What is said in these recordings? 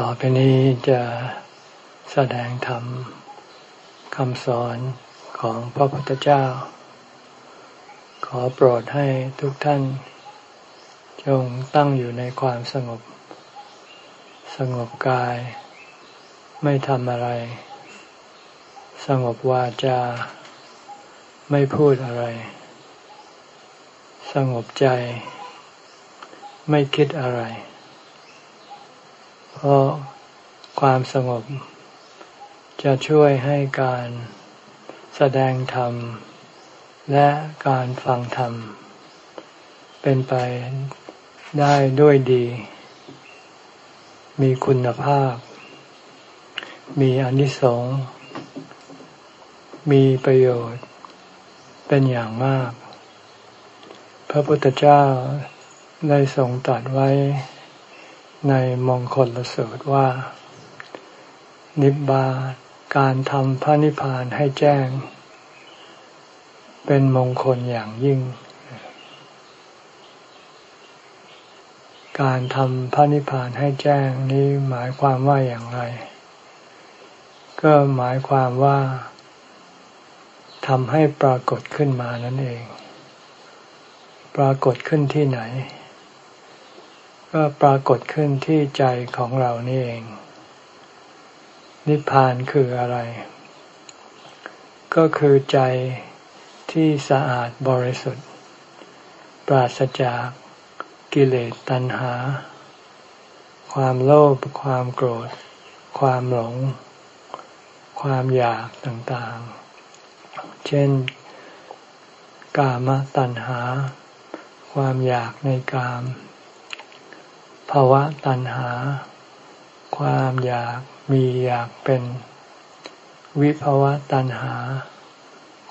ต่อไปนี้จะแสดงธรรมคำสอนของพระพุทธเจ้า ขอโปรดให้ทุกท่าน จงตั้งอยู่ในความสงบ สงบกาย ไม่ทำอะไร สงบวาจา ไม่พูดอะไร สงบใจ ไม่คิดอะไร เพราะความสงบ จะช่วยให้การแสดงธรรม และการฟังธรรม เป็นไปได้ด้วยดี มีคุณภาพ มีอนิสงส์มีประโยชน์เป็นอย่างมาก พระพุทธเจ้าได้ทรงตรัสไว้ ในมงคลลสูตรว่า นิบบาการทำพระนิพพานให้แจ้ง เป็นมงคลอย่างยิ่ง การทำพระนิพพานให้แจ้งนี้หมายความว่าอย่างไร ก็หมายความว่าทำให้ปรากฏขึ้นมานั่นเอง ปรากฏขึ้นที่ไหน ก็ปรากฏขึ้นที่ใจของเรานี่เอง นิพพานคืออะไร ก็คือใจที่สะอาดบริสุทธิ์ ปราศจากกิเลสตัณหา ความโลภความโกรธ ความหลง ความอยากต่างๆ เช่น กามตัณหา ความอยากในกาม ภาวะตัณหา ความอยากมีอยากเป็น วิภาวะตัณหา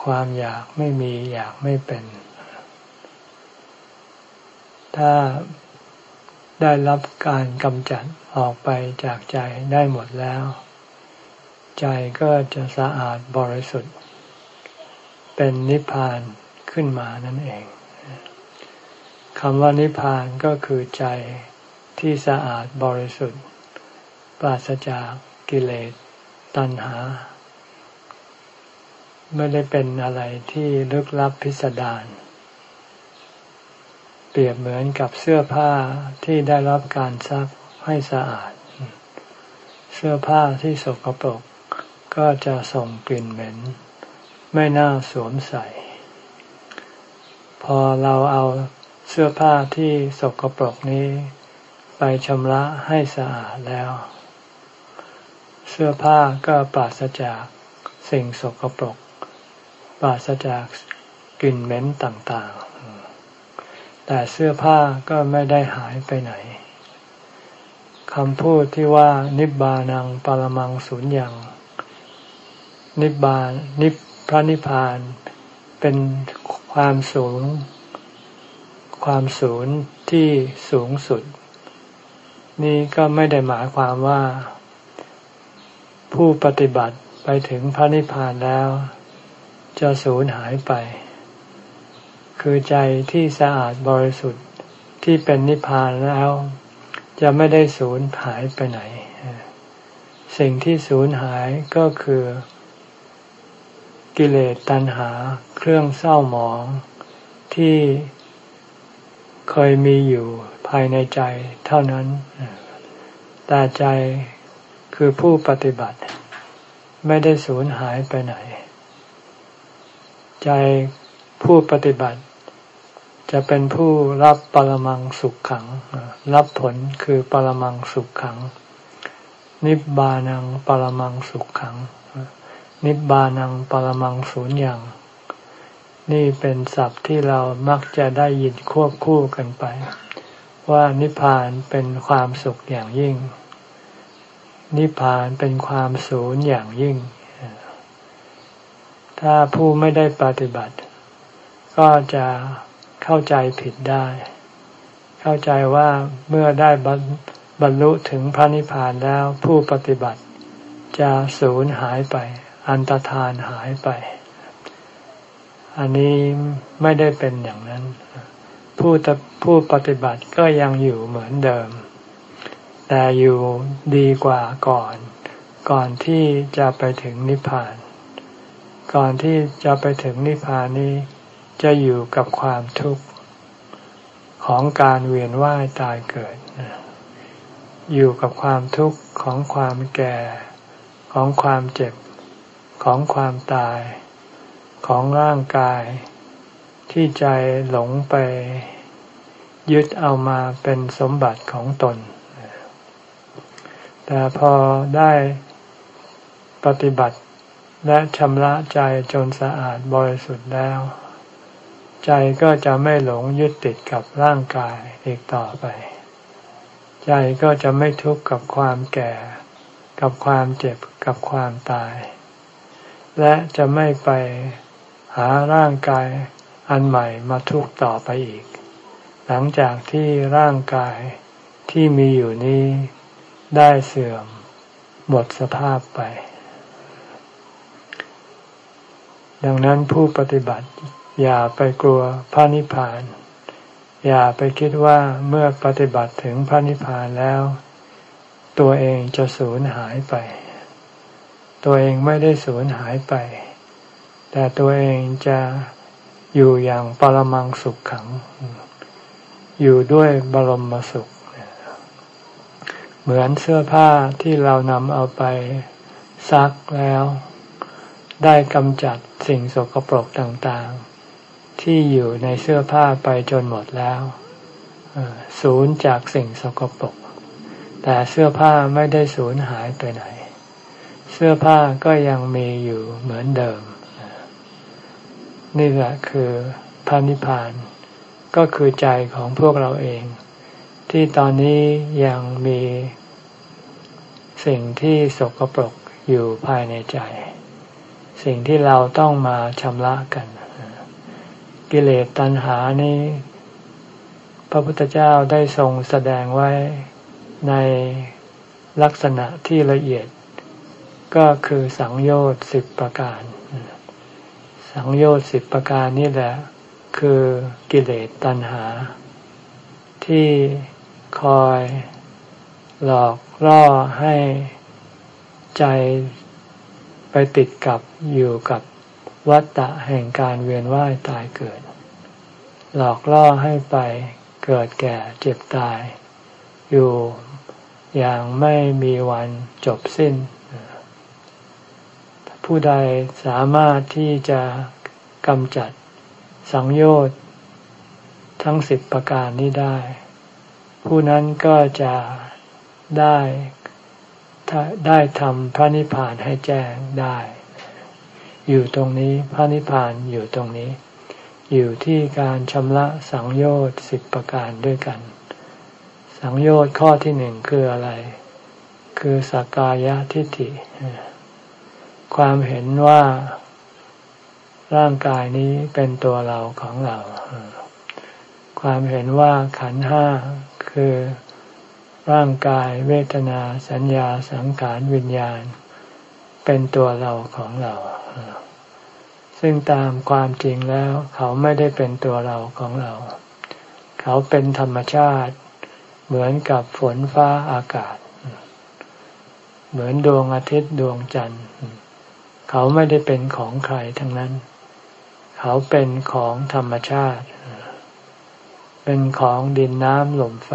ความอยากไม่มีอยากไม่เป็น ถ้าได้รับการกำจัดออกไปจากใจได้หมดแล้ว ใจก็จะสะอาดบริสุทธิ์ เป็นนิพพานขึ้นมานั่นเองคำว่านิพพานก็คือใจ ที่สะอาดบริสุทธิ์ ปราศจากกิเลสตัณหา ไม่ได้เป็นอะไรที่ลึกลับพิสดารเปรียบเหมือนกับเสื้อผ้าที่ได้รับการซักให้สะอาด เสื้อผ้าที่สกปรกก็จะส่งกลิ่นเหม็น ไม่น่าสวมใส่ พอเราเอาเสื้อผ้าที่สกปรกนี้ ไปชำระให้สะอาดแล้ว เสื้อผ้าก็ปราศจากสิ่งสกปรก ปราศจากกลิ่นเหม็นต่างๆ แต่เสื้อผ้าก็ไม่ได้หายไปไหนคำพูดที่ว่านิบบานังปรมังสุญญ์นิบบานนิพระนิพพานเป็นความสูง ความสูงที่สูงสุด นี่ก็ไม่ได้หมายความว่า ผู้ปฏิบัติไปถึงพระนิพพานแล้ว จะสูญหายไป คือใจที่สะอาดบริสุทธิ์ที่เป็นนิพพานแล้ว จะไม่ได้สูญหายไปไหน สิ่งที่สูญหายก็คือ กิเลสตัณหาเครื่องเศร้าหมองที่เคยมีอยู่ ภายในใจเท่านั้น แต่ใจคือผู้ปฏิบัติ ไม่ได้สูญหายไปไหน ใจผู้ปฏิบัติ จะเป็นผู้รับปรมังสุขขัง รับผลคือปรมังสุขขัง นิบบานังปรมังสุขขัง นิบบานังปรมังสูญอย่างนี่เป็นศัพท์ที่เรามักจะได้ยินควบคู่กันไป ว่านิพพานเป็นความสุขอย่างยิ่ง นิพพานเป็นความสูญอย่างยิ่ง ถ้าผู้ไม่ได้ปฏิบัติ ก็จะเข้าใจผิดได้ เข้าใจว่าเมื่อได้บรรลุถึงพระนิพพานแล้วผู้ปฏิบัติ จะสูญหายไป อันตรธานหายไป อันนี้ไม่ได้เป็นอย่างนั้น ผู้ผู้ปฏิบัติก็ยังอยู่เหมือนเดิมแแต่อยู่ดีกว่าก่อน ก่อนที่จะไปถึงนิพพาน ก่อนที่จะไปถึงนิพพานนี้ จะอยู่กับความทุกข์ของการเวียนว่ายตายเกิด อยู่กับความทุกข์ของความแก่ ของความเจ็บ ของความตาย ของร่างกาย ที่ใจหลงไป ยึดเอามาเป็นสมบัติของตน แต่พอได้ปฏิบัติและชำระใจจนสะอาดบริสุทธิ์แล้ว ใจก็จะไม่หลงยึดติดกับร่างกายอีกต่อไป ใจก็จะไม่ทุกข์กับความแก่ กับความเจ็บกับความตาย และจะไม่ไปหาร่างกายอันใหม่มาทุกข์ต่อไปอีก หลังจากที่ร่างกายที่มีอยู่นี้ได้เสื่อมหมดสภาพไป ดังนั้นผู้ปฏิบัติ อย่าไปกลัวพระนิพพาน อย่าไปคิดว่าเมื่อปฏิบัติถึงพระนิพพานแล้ว ตัวเองจะสูญหายไป ตัวเองไม่ได้สูญหายไป แต่ตัวเองจะอยู่อย่างปรมังสุขขัง อยู่ด้วยบรมสุข เหมือนเสื้อผ้าที่เรานำเอาไปซักแล้ว ได้กำจัดสิ่งสกปรกต่างๆ ที่อยู่ในเสื้อผ้าไปจนหมดแล้วสูญจากสิ่งสกปรก แต่เสื้อผ้าไม่ได้สูญหายไปไหน เสื้อผ้าก็ยังมีอยู่เหมือนเดิม นี่แหละคือพระนิพพาน ก็คือใจของพวกเราเอง ที่ตอนนี้ยังมีสิ่งที่สกปรกอยู่ภายในใจ สิ่งที่เราต้องมาชำระกัน กิเลสตัณหานี้ พระพุทธเจ้าได้ทรงแสดงไว้ในลักษณะที่ละเอียด ก็คือสังโยชน์สิบประการ สังโยชน์สิบประการนี่แหละ คือกิเลสตัณหา ที่คอยหลอกล่อให้ใจไปติดกับอยู่กับวัฏฏะแห่งการเวียนว่ายตายเกิด หลอกล่อให้ไปเกิดแก่เจ็บตาย อยู่อย่างไม่มีวันจบสิ้น ผู้ใดสามารถที่จะกำจัด สังโยชน์ทั้งสิบประการนี้ได้ ผู้นั้นก็จะได้ได้ทำพระนิพพานให้แจ้งได้ อยู่ตรงนี้พระนิพพานอยู่ตรงนี้ อยู่ที่การชำระสังโยชน์สิบประการด้วยกัน สังโยชน์ข้อที่หนึ่งคืออะไร คือสักกายะทิฏฐิความเห็นว่า ร่างกายนี้เป็นตัวเราของเรา ความเห็นว่าขันห้าคือร่างกายเวทนาสัญญาสังขารวิญญาณ เป็นตัวเราของเรา ซึ่งตามความจริงแล้วเขาไม่ได้เป็นตัวเราของเรา เขาเป็นธรรมชาติเหมือนกับฝนฟ้าอากาศ เหมือนดวงอาทิตย์ดวงจันทร์ เขาไม่ได้เป็นของใครทั้งนั้น เขาเป็นของธรรมชาติ เป็นของดินน้ำลมไฟ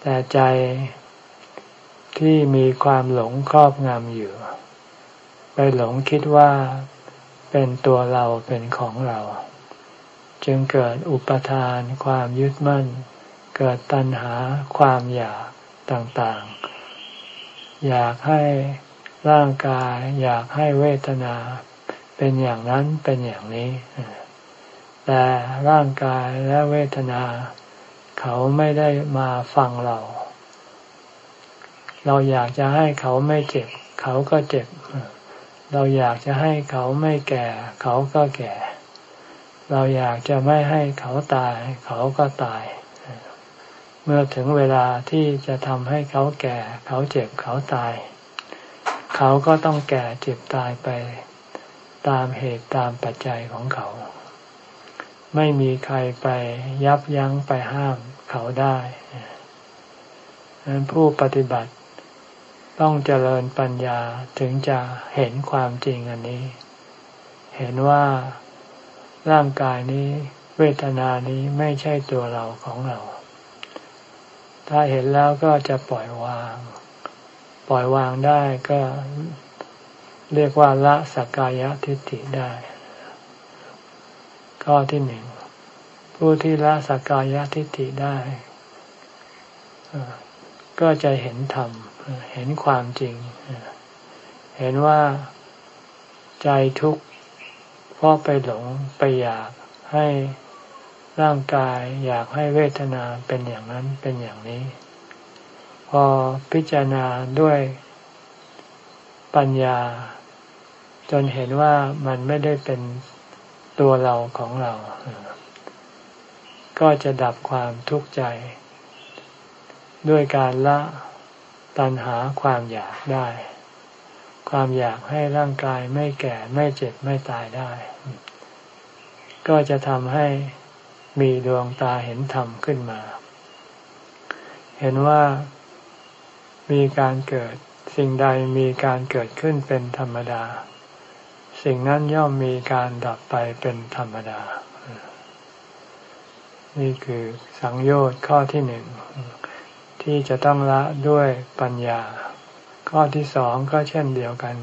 แต่ใจที่มีความหลงครอบงำอยู่ ไปหลงคิดว่าเป็นตัวเราเป็นของเรา จึงเกิดอุปทานความยึดมั่น เกิดตัณหาความอยากต่างๆ อยากให้ร่างกาย อยากให้เวทนา เป็นอย่างนั้นเป็นอย่างนี้ แต่ร่างกายและเวทนา เขาไม่ได้มาฟังเรา เราอยากจะให้เขาไม่เจ็บ เขาก็เจ็บ เราอยากจะให้เขาไม่แก่ เขาก็แก่ เราอยากจะไม่ให้เขาตาย เขาก็ตาย เมื่อถึงเวลาที่จะทำให้เขาแก่ เขาเจ็บเขาตาย เขาก็ต้องแก่เจ็บตายไป ตามเหตุตามปัจจัยของเขา ไม่มีใครไปยับยั้งไปห้ามเขาได้ดังนั้นผู้ปฏิบัติต้องเจริญปัญญาถึงจะเห็นความจริงอันนี้ เห็นว่าร่างกายนี้เวทนานี้ไม่ใช่ตัวเราของเรา ถ้าเห็นแล้วก็จะปล่อยวาง ปล่อยวางได้ก็ เรียกว่าละสักกายทิฏฐิได้ ข้อที่หนึ่งผู้ที่ละสักกายทิฏฐิได้ ก็จะเห็นธรรม เห็นความจริง เห็นว่าใจทุกข์เพราะไปหลงไปอยากให้ร่างกายอยากให้เวทนาเป็นอย่างนั้นเป็นอย่างนี้ พอพิจารณาด้วยปัญญา จนเห็นว่ามันไม่ได้เป็นตัวเราของเรา ก็จะดับความทุกข์ใจ ด้วยการละตัณหาความอยากได้ ความอยากให้ร่างกายไม่แก่ไม่เจ็บไม่ตายได้ ก็จะทำให้มีดวงตาเห็นธรรมขึ้นมา เห็นว่ามีการเกิดสิ่งใดมีการเกิดขึ้นเป็นธรรมดา สิ่งนั้นย่อมมีการดับไปเป็นธรรมดา นี่คือสังโยชน์ข้อที่หนึ่งที่จะต้องละด้วยปัญญา ข้อที่สองก็เช่นเดียวกัน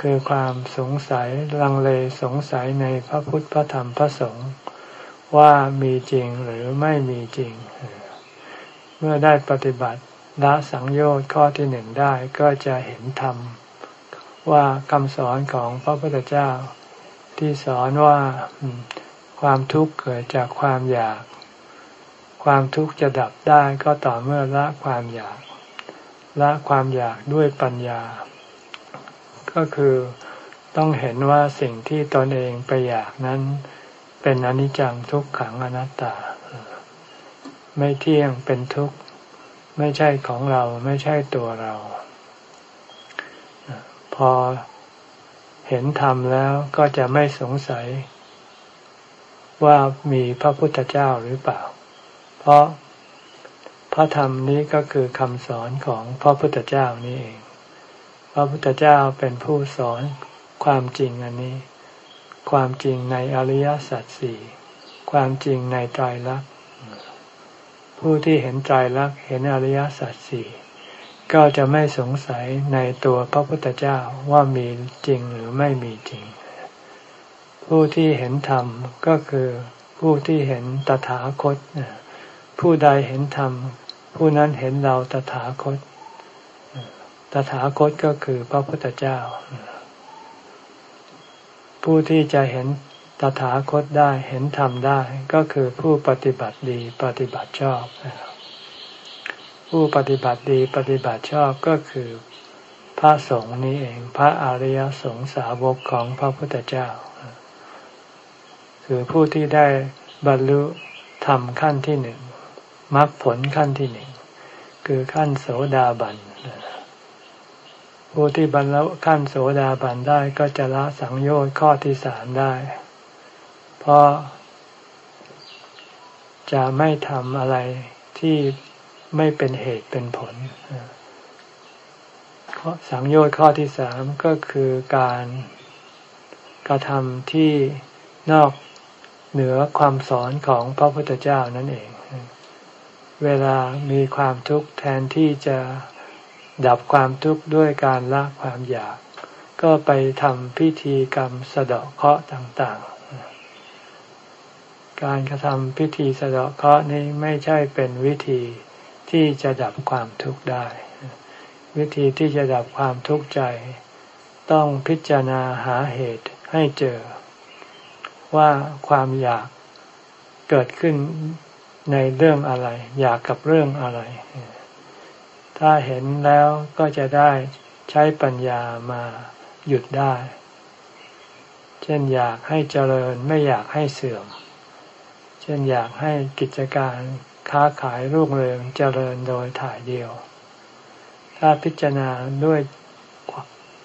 คือความสงสัยลังเลสงสัยในพระพุทธพระธรรมพระสงฆ์ว่ามีจริงหรือไม่มีจริง เมื่อได้ปฏิบัติละสังโยชน์ข้อที่หนึ่งได้ก็จะเห็นธรรม ว่าคำสอนของพระพุทธเจ้า ที่สอนว่าความทุกข์เกิดจากความอยาก ความทุกข์จะดับได้ก็ต่อเมื่อละความอยาก ละความอยากด้วยปัญญา ก็คือต้องเห็นว่าสิ่งที่ตนเองไปอยากนั้น เป็นอนิจจังทุกขังอนัตตา ไม่เที่ยงเป็นทุกข์ ไม่ใช่ของเราไม่ใช่ตัวเรา พอเห็นธรรมแล้วก็จะไม่สงสัย ว่ามีพระพุทธเจ้าหรือเปล่า เพราะพระธรรมนี้ก็คือคำสอนของพระพุทธเจ้านี่เอง พระพุทธเจ้าเป็นผู้สอนความจริงอันนี้ ความจริงในอริยสัจสี่ความจริงในไตรลักษณ์ผู้ที่เห็นไตรลักษณ์เห็นอริยสัจสี่ ก็จะไม่สงสัยในตัวพระพุทธเจ้าว่ามีจริงหรือไม่มีจริง ผู้ที่เห็นธรรมก็คือผู้ที่เห็นตถาคต ผู้ใดเห็นธรรม ผู้นั้นเห็นเราตถาคต ตถาคตก็คือพระพุทธเจ้า ผู้ที่จะเห็นตถาคตได้เห็นธรรมได้ก็คือผู้ปฏิบัติดีปฏิบัติชอบ ผู้ปฏิบัติดีปฏิบัติชอบก็คือ พระสงฆ์นี้เองพระอริยสงสาวกของพระพุทธเจ้า คือผู้ที่ได้บรรลุธรรมขั้นที่หนึ่งมรรคผลขั้นที่หนึ่งคือขั้นโสดาบันผู้ที่บรรลุขั้นโสดาบันได้ก็จะละสังโยชน์ข้อที่สามได้ เพราะจะไม่ทำอะไรที่ ไม่เป็นเหตุเป็นผลสังโยชน์ข้อที่สามก็คือการกระทำที่นอกเหนือความสอนของพระพุทธเจ้านั่นเอง เวลามีความทุกข์แทนที่จะดับความทุกข์ด้วยการละความอยาก ก็ไปทำพิธีกรรมสะเดาะเคราะห์ต่างๆ การกระทำพิธีสะเดาะเคราะห์นี้ไม่ใช่เป็นวิธี ที่จะดับความทุกข์ได้ วิธีที่จะดับความทุกข์ใจ ต้องพิจารณาหาเหตุให้เจอ ว่าความอยากเกิดขึ้นในเรื่องอะไร อยากกับเรื่องอะไร ถ้าเห็นแล้วก็จะได้ใช้ปัญญามาหยุดได้ เช่นอยากให้เจริญไม่อยากให้เสื่อม เช่นอยากให้กิจการ ค้าขายรุ่งเรืองเจริญโดยถ่ายเดียว ถ้าพิจารณาด้วย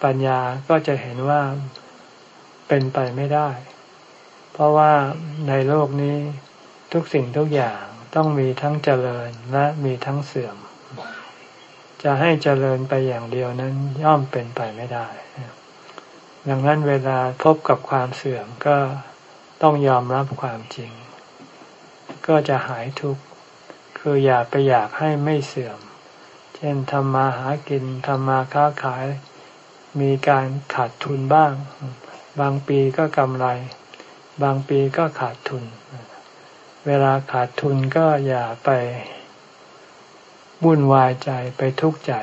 ปัญญาก็จะเห็นว่าเป็นไปไม่ได้ เพราะว่าในโลกนี้ทุกสิ่งทุกอย่างต้องมีทั้งเจริญและมีทั้งเสื่อม จะให้เจริญไปอย่างเดียวนั้นย่อมเป็นไปไม่ได้ ดังนั้นเวลาพบกับความเสื่อมก็ต้องยอมรับความจริง ก็จะหายทุกข์ คืออย่าไปอยากให้ไม่เสื่อม เช่นทำมาหากินทำมาค้าขาย มีการขาดทุนบ้าง บางปีก็กำไร บางปีก็ขาดทุน เวลาขาดทุนก็อย่าไปวุ่นวายใจไปทุกข์ใจ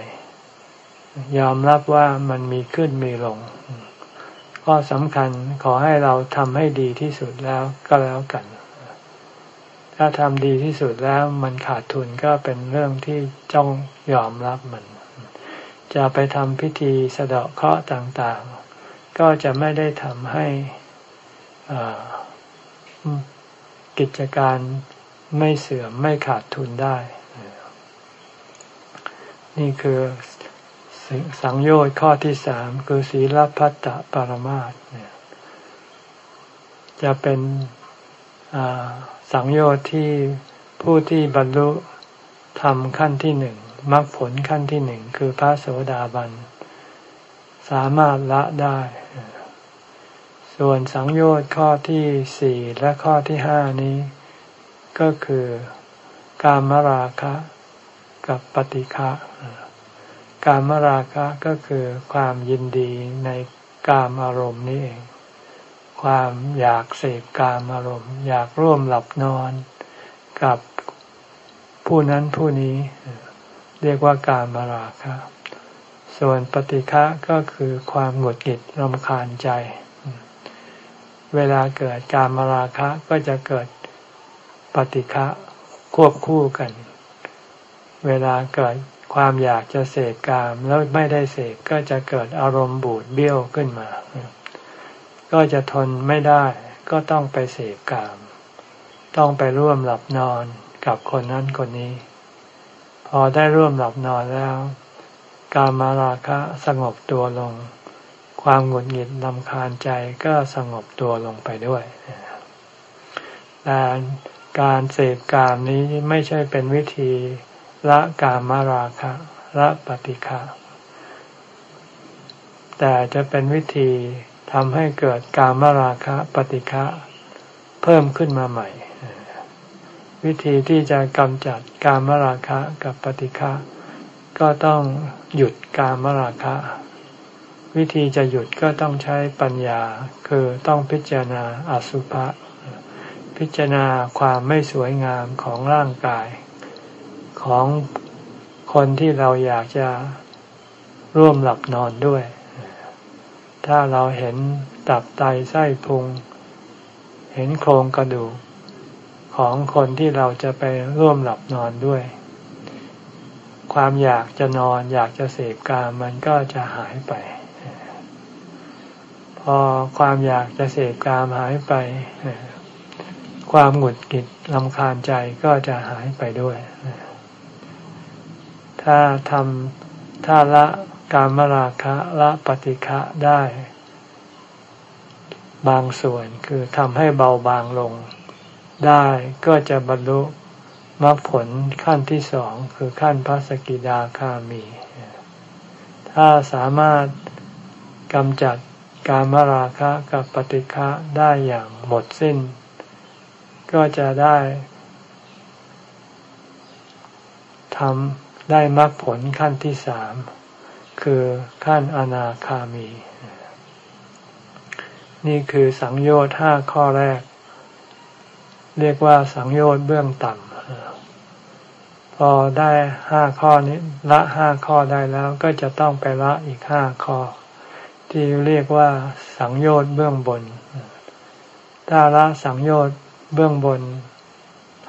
ยอมรับว่ามันมีขึ้นมีลง ข้อสำคัญขอให้เราทำให้ดีที่สุดแล้วก็แล้วกัน ถ้าทำดีที่สุดแล้วมันขาดทุนก็เป็นเรื่องที่จ้องยอมรับมัน จะไปทำพิธีสะเดาะเคราะห์ต่างๆ ก็จะไม่ได้ทำให้กิจการไม่เสื่อมไม่ขาดทุนได้ นี่คือสังโยชน์ข้อที่สามคือศีลพัตตปรมาตเนี่ยจะเป็น สังโยชน์ที่ผู้ที่บรรลุทำขั้นที่หนึ่งมรรคผลขั้นที่หนึ่งคือพระโสดาบัน สามารถละได้ ส่วนสังโยชน์ข้อที่สี่และข้อที่ห้านี้ ก็คือการมราคะกับปฏิฆะการมราคะก็คือความยินดีในกามอารมณ์นี้เอง ความอยากเสพกามอารมณ์อยากร่วมหลับนอนกับผู้นั้นผู้นี้ เรียกว่าการมราคะ ส่วนปฏิฆะก็คือความหงุดหงิดรำคาญใจ เวลาเกิดการมราคะก็จะเกิดปฏิฆะควบคู่กัน เวลาเกิดความอยากจะเสพกามแล้วไม่ได้เสพก็จะเกิดอารมณ์บูดเบี้ยวขึ้นมา ก็จะทนไม่ได้ก็ต้องไปเสพกาม ต้องไปร่วมหลับนอนกับคนนั้นคนนี้ พอได้ร่วมหลับนอนแล้ว กามาราคะสงบตัวลง ความหงุดหงิดลำคาญใจก็สงบตัวลงไปด้วยแต่การเสพกามนี้ไม่ใช่เป็นวิธีละกามาราคะละปฏิฆะแต่จะเป็นวิธี ทำให้เกิดกามราคะปฏิฆะเพิ่มขึ้นมาใหม่ วิธีที่จะกำจัดกามราคะกับปฏิฆะก็ต้องหยุดกามราคะ วิธีจะหยุดก็ต้องใช้ปัญญา คือต้องพิจารณาอสุภะพิจารณาความไม่สวยงามของร่างกาย ของคนที่เราอยากจะร่วมหลับนอนด้วย ถ้าเราเห็นตับไตไส้พุง เห็นโครงกระดูกของคนที่เราจะไปร่วมหลับนอนด้วย ความอยากจะนอนอยากจะเสพกามมันก็จะหายไป พอความอยากจะเสพกามหายไป ความหงุดหงิดลำคาญใจก็จะหายไปด้วย ถ้าทำถ้าละ การมราคะละปฏิฆะได้ บางส่วนคือทำให้เบาบางลง ได้ก็จะบรรลุมรรคผลขั้นที่สองคือขั้นพระสกิดาคามี ถ้าสามารถกำจัดการมราคะกับปฏิฆะได้อย่างหมดสิ้น ก็จะได้ทำได้มรรคผลขั้นที่สาม คือขั้นอนาคามี นี่คือสังโยชน์ห้าข้อแรก เรียกว่าสังโยชน์เบื้องต่ำพอได้ห้าข้อนี้ละห้าข้อได้แล้วก็จะต้องไปละอีกห้าข้อ ที่เรียกว่าสังโยชน์เบื้องบน ถ้าละสังโยชน์เบื้องบน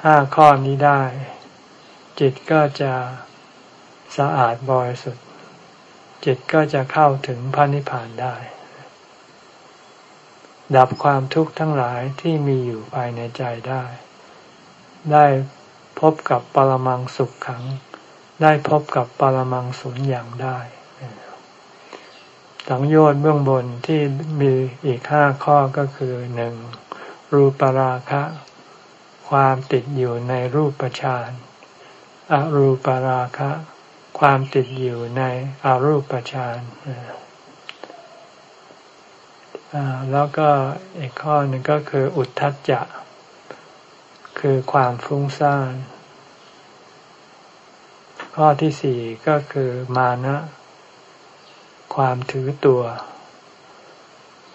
ห้าข้อนี้ได้ จิตก็จะสะอาดบริสุทธิ์ จิตก็จะเข้าถึงพระนิพพานได้ ดับความทุกข์ทั้งหลายที่มีอยู่ภายในใจได้ ได้พบกับปรมังสุขขัง ได้พบกับปรมังสุญญ์อย่างได้สังโยชน์เบื้องบนที่มีอีกห้าข้อก็คือหนึ่งรูปราคะ ความติดอยู่ในรูปฌานอรูปราคะ ความติดอยู่ในอารูปฌานแล้วก็อีกข้อหนึ่งก็คืออุทธัจจะ คือความฟุ้งซ่าน ข้อที่สี่ก็คือมานะ ความถือตัว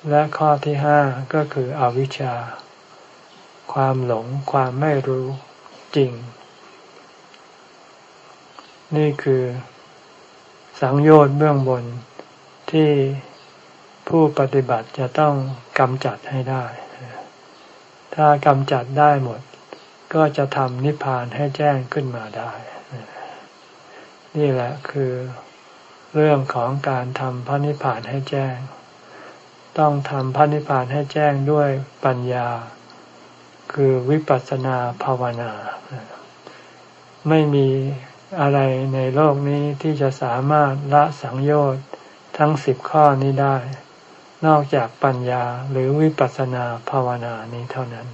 และข้อที่ห้าก็คืออวิชชา ความหลงความไม่รู้จริง นี่คือสังโยชน์เบื้องบนที่ผู้ปฏิบัติจะต้องกำจัดให้ได้ ถ้ากำจัดได้หมด ก็จะทำนิพพานให้แจ้งขึ้นมาได้ นี่แหละคือเรื่องของการทำพระนิพพานให้แจ้ง ต้องทำพระนิพพานให้แจ้งด้วยปัญญา คือวิปัสสนาภาวนา ไม่มี อะไรในโลกนี้ที่จะสามารถละสังโยชน์ทั้งสิบข้อนี้ได้ นอกจากปัญญาหรือวิปัสสนาภาวนานี้เท่านั้น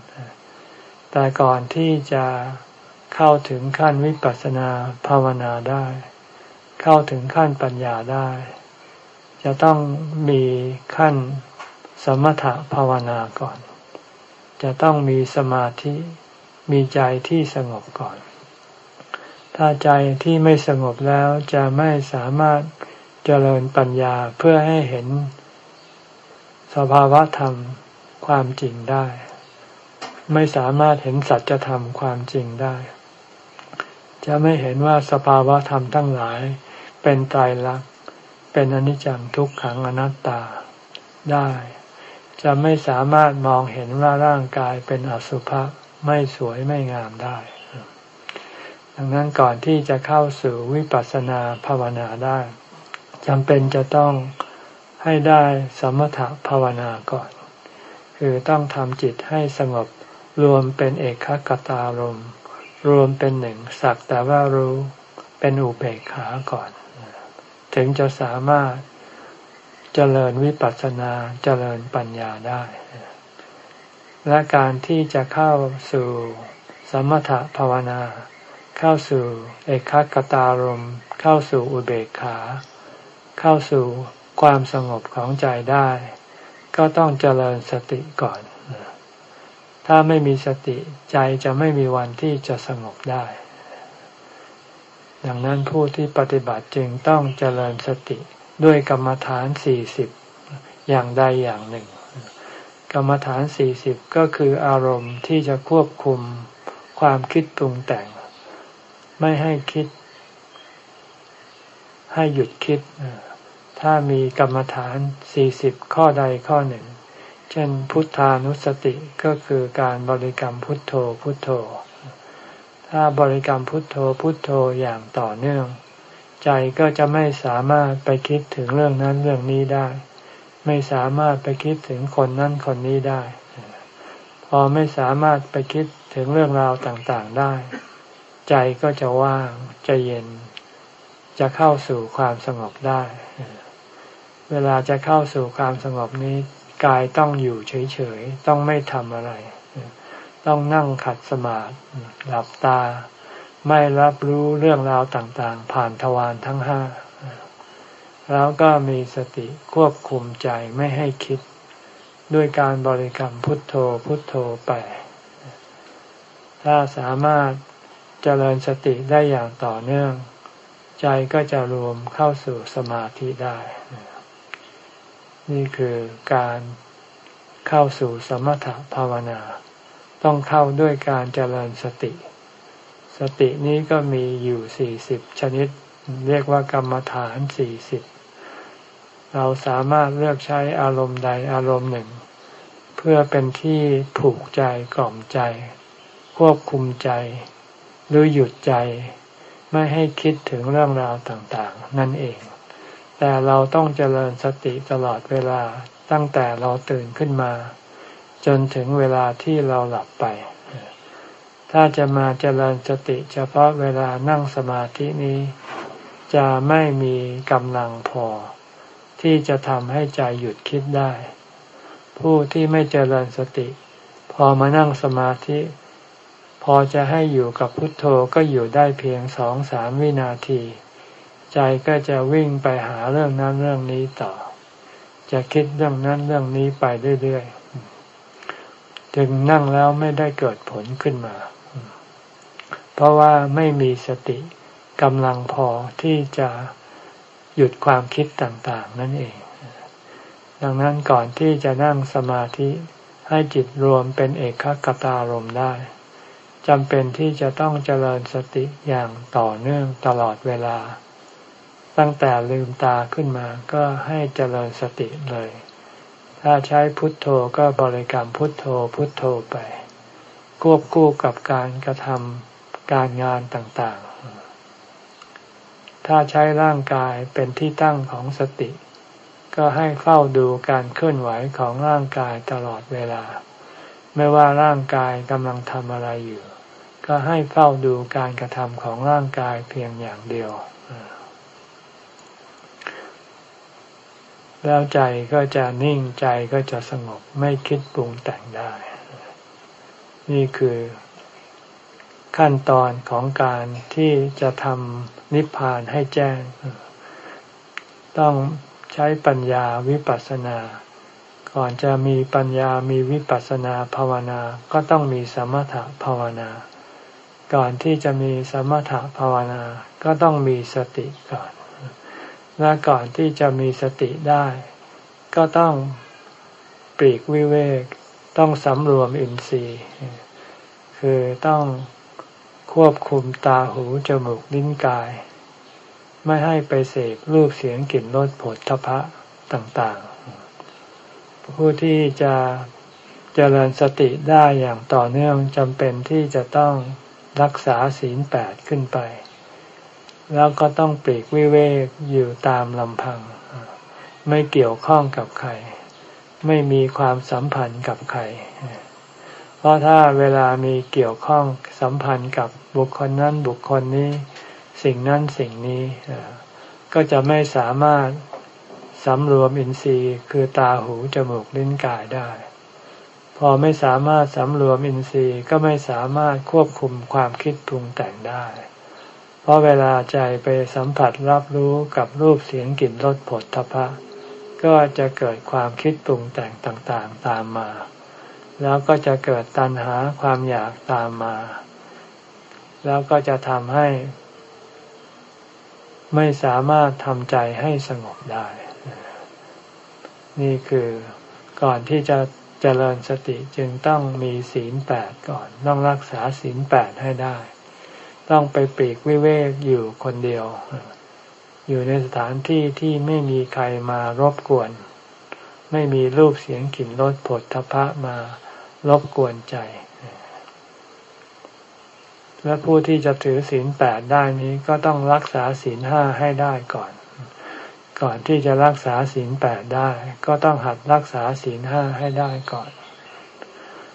แต่ก่อนที่จะเข้าถึงขั้นวิปัสสนาภาวนาได้ เข้าถึงขั้นปัญญาได้ จะต้องมีขั้นสมถภาวนาก่อน จะต้องมีสมาธิมีใจที่สงบก่อน ถ้าใจที่ไม่สงบแล้วจะไม่สามารถเจริญปัญญาเพื่อให้เห็น สภาวะธรรมความจริงได้ ไม่สามารถเห็นสัจธรรมความจริงได้ จะไม่เห็นว่าสภาวะธรรมทั้งหลาย เป็นไตรลักษณ์เป็นอนิจจังทุกขังอนัตตาได้ จะไม่สามารถมองเห็นว่าร่างกายเป็นอสุภะไม่สวยไม่งามได้ ดังนั้นก่อนที่จะเข้าสู่วิปัสสนาภาวนาได้จำเป็นจะต้องให้ได้สมถภาวนาก่อน คือต้องทำจิตให้สงบรวมเป็นเอกขตารมรวมเป็นหนึ่งสักแต่ว่ารู้เป็นอุเบกขาก่อน ถึงจะสามารถเจริญวิปัสสนาเจริญปัญญาได้ และการที่จะเข้าสู่สมถภาวนา เข้าสู่เอกขตารม เข้าสู่อุเบกขา เข้าสู่ความสงบของใจได้ ก็ต้องเจริญสติก่อน ถ้าไม่มีสติใจจะไม่มีวันที่จะสงบได้ ดังนั้นผู้ที่ปฏิบัติจึงต้องเจริญสติด้วยกรรมฐานสี่สิบอย่างใดอย่างหนึ่ง กรรมฐานสี่สิบก็คืออารมณ์ที่จะควบคุมความคิดปรุงแต่ง ไม่ให้คิด ให้หยุดคิด ถ้ามีกรรมฐานสี่สิบข้อใดข้อหนึ่ง เช่นพุทธานุสติก็คือการบริกรรมพุทโธพุทโธ ถ้าบริกรรมพุทโธพุทโธอย่างต่อเนื่อง ใจก็จะไม่สามารถไปคิดถึงเรื่องนั้นเรื่องนี้ได้ ไม่สามารถไปคิดถึงคนนั้นคนนี้ได้ พอไม่สามารถไปคิดถึงเรื่องราวต่างๆได้ ใจก็จะว่างจะเย็น จะเข้าสู่ความสงบได้ เวลาจะเข้าสู่ความสงบนี้กายต้องอยู่เฉยๆ ต้องไม่ทำอะไร ต้องนั่งขัดสมาธิหลับตา ไม่รับรู้เรื่องราวต่างๆ ผ่านทวารทั้งห้า แล้วก็มีสติควบคุมใจไม่ให้คิด ด้วยการบริกรรมพุทโธพุทโธไป ถ้าสามารถ เจริญสติได้อย่างต่อเนื่อง ใจก็จะรวมเข้าสู่สมาธิได้ นี่คือการเข้าสู่สมถภาวนา ต้องเข้าด้วยการเจริญสติ สตินี้ก็มีอยู่สี่สิบชนิด เรียกว่ากรรมฐานสี่สิบเราสามารถเลือกใช้อารมณ์ใดอารมณ์หนึ่ง เพื่อเป็นที่ผูกใจกล่อมใจ ควบคุมใจ หรือหยุดใจ ไม่ให้คิดถึงเรื่องราวต่างๆ นั่นเอง แต่เราต้องเจริญสติตลอดเวลาตั้งแต่เราตื่นขึ้นมา จนถึงเวลาที่เราหลับไป ถ้าจะมาเจริญสติเฉพาะเวลานั่งสมาธินี้ จะไม่มีกำลังพอ ที่จะทำให้ใจหยุดคิดได้ ผู้ที่ไม่เจริญสติ พอมานั่งสมาธิ พอจะให้อยู่กับพุทโธก็อยู่ได้เพียงสองสามวินาที ใจก็จะวิ่งไปหาเรื่องนั้นเรื่องนี้ต่อ จะคิดเรื่องนั้นเรื่องนี้ไปเรื่อยๆ จึงนั่งแล้วไม่ได้เกิดผลขึ้นมา เพราะว่าไม่มีสติกำลังพอที่จะหยุดความคิดต่างๆ นั่นเอง ดังนั้นก่อนที่จะนั่งสมาธิให้จิตรวมเป็นเอกคตารมได้ จำเป็นที่จะต้องเจริญสติอย่างต่อเนื่องตลอดเวลา ตั้งแต่ลืมตาขึ้นมาก็ให้เจริญสติเลย ถ้าใช้พุทโธก็บริกรรมพุทโธพุทโธไป ควบคู่กับการกระทำการงานต่างๆ ถ้าใช้ร่างกายเป็นที่ตั้งของสติ ก็ให้เฝ้าดูการเคลื่อนไหวของร่างกายตลอดเวลาไม่ว่าร่างกายกำลังทำอะไรอยู่ ก็ให้เฝ้าดูการกระทำของร่างกายเพียงอย่างเดียว แล้วใจก็จะนิ่งใจก็จะสงบไม่คิดปรุงแต่งได้ นี่คือขั้นตอนของการที่จะทำนิพพานให้แจ้ง ต้องใช้ปัญญาวิปัสสนา ก่อนจะมีปัญญามีวิปัสสนาภาวนา ก็ต้องมีสมถะภาวนา ก่อนที่จะมีสมถะภาวนา ก็ต้องมีสติก่อน และก่อนที่จะมีสติได้ ก็ต้องปลีกวิเวก ต้องสำรวมอินทรีย์ คือต้องควบคุมตาหูจมูกลิ้นกาย ไม่ให้ไปเสพรูปเสียงกลิ่นรสผลทพะต่างๆ ผู้ที่จะเจริญสติได้อย่างต่อเนื่องจำเป็นที่จะต้อง รักษาศีลแปดขึ้นไป แล้วก็ต้องปลีกวิเวกอยู่ตามลำพัง ไม่เกี่ยวข้องกับใคร ไม่มีความสัมพันธ์กับใคร เพราะถ้าเวลามีเกี่ยวข้องสัมพันธ์กับบุคคลนั้นบุคคลนี้ สิ่งนั้นสิ่งนี้ก็จะไม่สามารถสำรวมอินทรีย์คือตาหูจมูกลิ้นกายได้ พอไม่สามารถสำรวมอินทรีย์ก็ไม่สามารถควบคุมความคิดปรุงแต่งได้ เพราะเวลาใจไปสัมผัสรับรู้กับรูปเสียงกลิ่นรสผลทพะ ก็จะเกิดความคิดปรุงแต่งต่างๆตามมา แล้วก็จะเกิดตัณหาความอยากตามมา แล้วก็จะทำให้ ไม่สามารถทำใจให้สงบได้ นี่คือก่อนที่จะ เจริญสติจึงต้องมีศีลแปดก่อน ต้องรักษาศีลแปดให้ได้ ต้องไปปีกวิเวกอยู่คนเดียว อยู่ในสถานที่ที่ไม่มีใครมารบกวน ไม่มีรูปเสียงกลิ่นรสผลทพะมารบกวนใจ และผู้ที่จะถือศีลแปดได้นี้ก็ต้องรักษาศีลห้าให้ได้ก่อน ก่อนที่จะรักษาศีลแปดได้ ก็ต้องหัดรักษาศีลห้าให้ได้ก่อน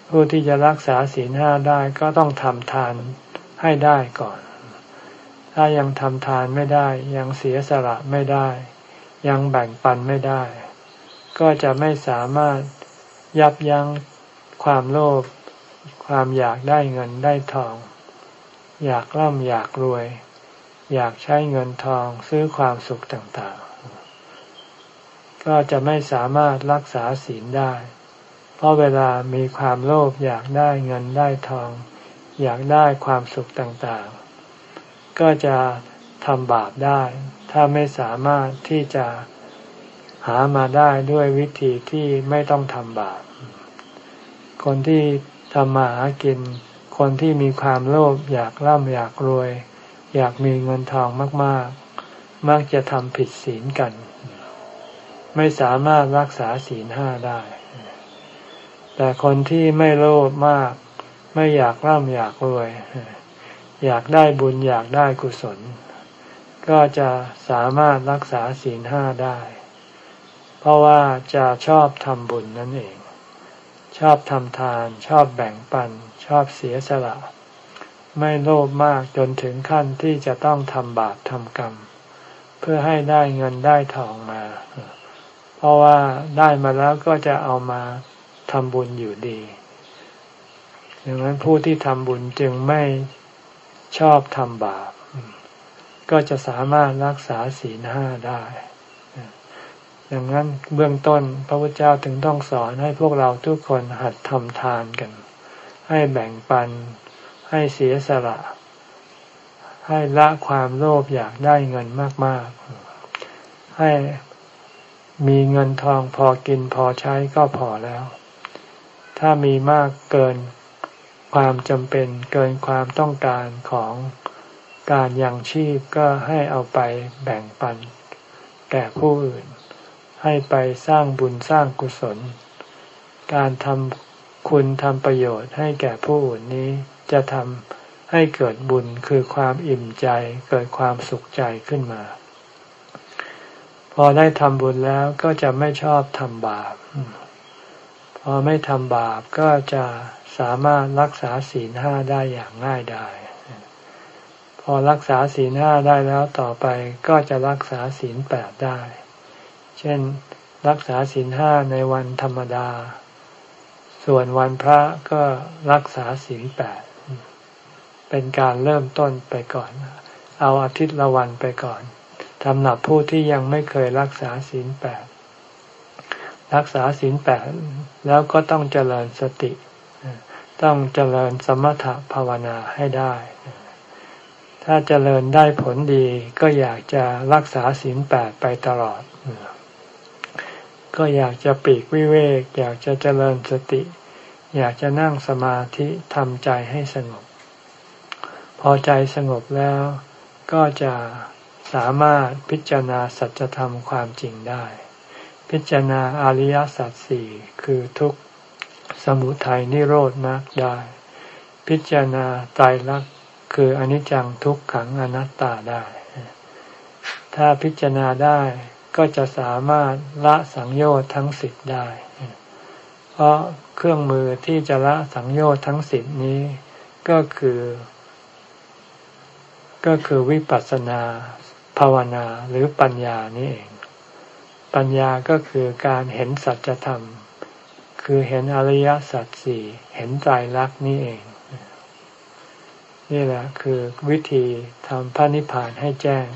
ผู้ที่จะรักษาศีลห้าได้ก็ต้องทำทานให้ได้ก่อน ถ้ายังทำทานไม่ได้ ยังเสียสละไม่ได้ ยังแบ่งปันไม่ได้ ก็จะไม่สามารถยับยั้งความโลภความอยากได้เงินได้ทอง อยากร่ำอยากรวย อยากใช้เงินทองซื้อความสุขต่าง ก็จะไม่สามารถรักษาศีลได้ เพราะเวลามีความโลภอยากได้เงินได้ทอง อยากได้ความสุขต่างๆ ก็จะทำบาปได้ ถ้าไม่สามารถที่จะหามาได้ด้วยวิธีที่ไม่ต้องทำบาป คนที่ทำมาหากิน คนที่มีความโลภอยากร่ำอยากรวย อยากมีเงินทองมากๆ มักจะทำผิดศีลกัน ไม่สามารถรักษาศีลห้าได้ แต่คนที่ไม่โลภมาก ไม่อยากร่ำอยากรวย อยากได้บุญอยากได้กุศล ก็จะสามารถรักษาศีลห้าได้ เพราะว่าจะชอบทำบุญนั่นเอง ชอบทำทาน ชอบแบ่งปัน ชอบเสียสละ ไม่โลภมากจนถึงขั้นที่จะต้องทำบาปทำกรรม เพื่อให้ได้เงินได้ทองมา เพราะว่าได้มาแล้วก็จะเอามาทำบุญอยู่ดีดังนั้นผู้ที่ทำบุญจึงไม่ชอบทำบาป ก็จะสามารถรักษาศีลห้าได้ดังนั้นเบื้องต้นพระพุทธเจ้าถึงต้องสอนให้พวกเราทุกคนหัดทำทานกัน ให้แบ่งปัน ให้เสียสละ ให้ละความโลภอยากได้เงินมาก ๆ ให้ มีเงินทองพอกินพอใช้ก็พอแล้ว ถ้ามีมากเกินความจำเป็นเกินความต้องการของการยังชีพก็ให้เอาไปแบ่งปัน แก่ผู้อื่น ให้ไปสร้างบุญสร้างกุศล การทำคุณทำประโยชน์ให้แก่ผู้อื่นนี้ จะทำให้เกิดบุญคือความอิ่มใจเกิดความสุขใจขึ้นมา พอได้ทำบุญแล้วก็จะไม่ชอบทำบาป พอไม่ทำบาปก็จะสามารถรักษาศีลห้าได้อย่างง่ายดายพอรักษาศีลห้าได้แล้วต่อไปก็จะรักษาศีลแปดได้ เช่นรักษาศีลห้าในวันธรรมดา ส่วนวันพระก็รักษาศีลแปด เป็นการเริ่มต้นไปก่อน เอาอาทิตย์ละวันไปก่อน สำหรับผู้ที่ยังไม่เคยรักษาศีลแปดรักษาศีลแปดแล้วก็ต้องเจริญสติ ต้องเจริญสมถภาวนาให้ได้ ถ้าเจริญได้ผลดีก็อยากจะรักษาศีลแปดไปตลอด ก็อยากจะปีกวิเวก อยากจะเจริญสติ อยากจะนั่งสมาธิทำใจให้สงบ พอใจสงบแล้วก็จะ สามารถพิจารณาสัจธรรมความจริงได้ พิจารณาอริยสัจสี่คือทุกข์สมุทัยนิโรธมรรคได้ พิจารณาไตรลักคืออนิจจังทุกขังอนัตตาได้ ถ้าพิจารณาได้ก็จะสามารถละสังโยชน์ทั้งสิบได้ เพราะเครื่องมือที่จะละสังโยชน์ทั้งสิบนี้ก็คือ ก็คือวิปัสสนา ภาวนาหรือปัญญานี่เอง ปัญญาก็คือการเห็นสัจธรรม คือเห็นอริยสัจสี่เห็นใจรักนี่เอง นี่แหละคือวิธีทำพระนิพพานให้แจ้ง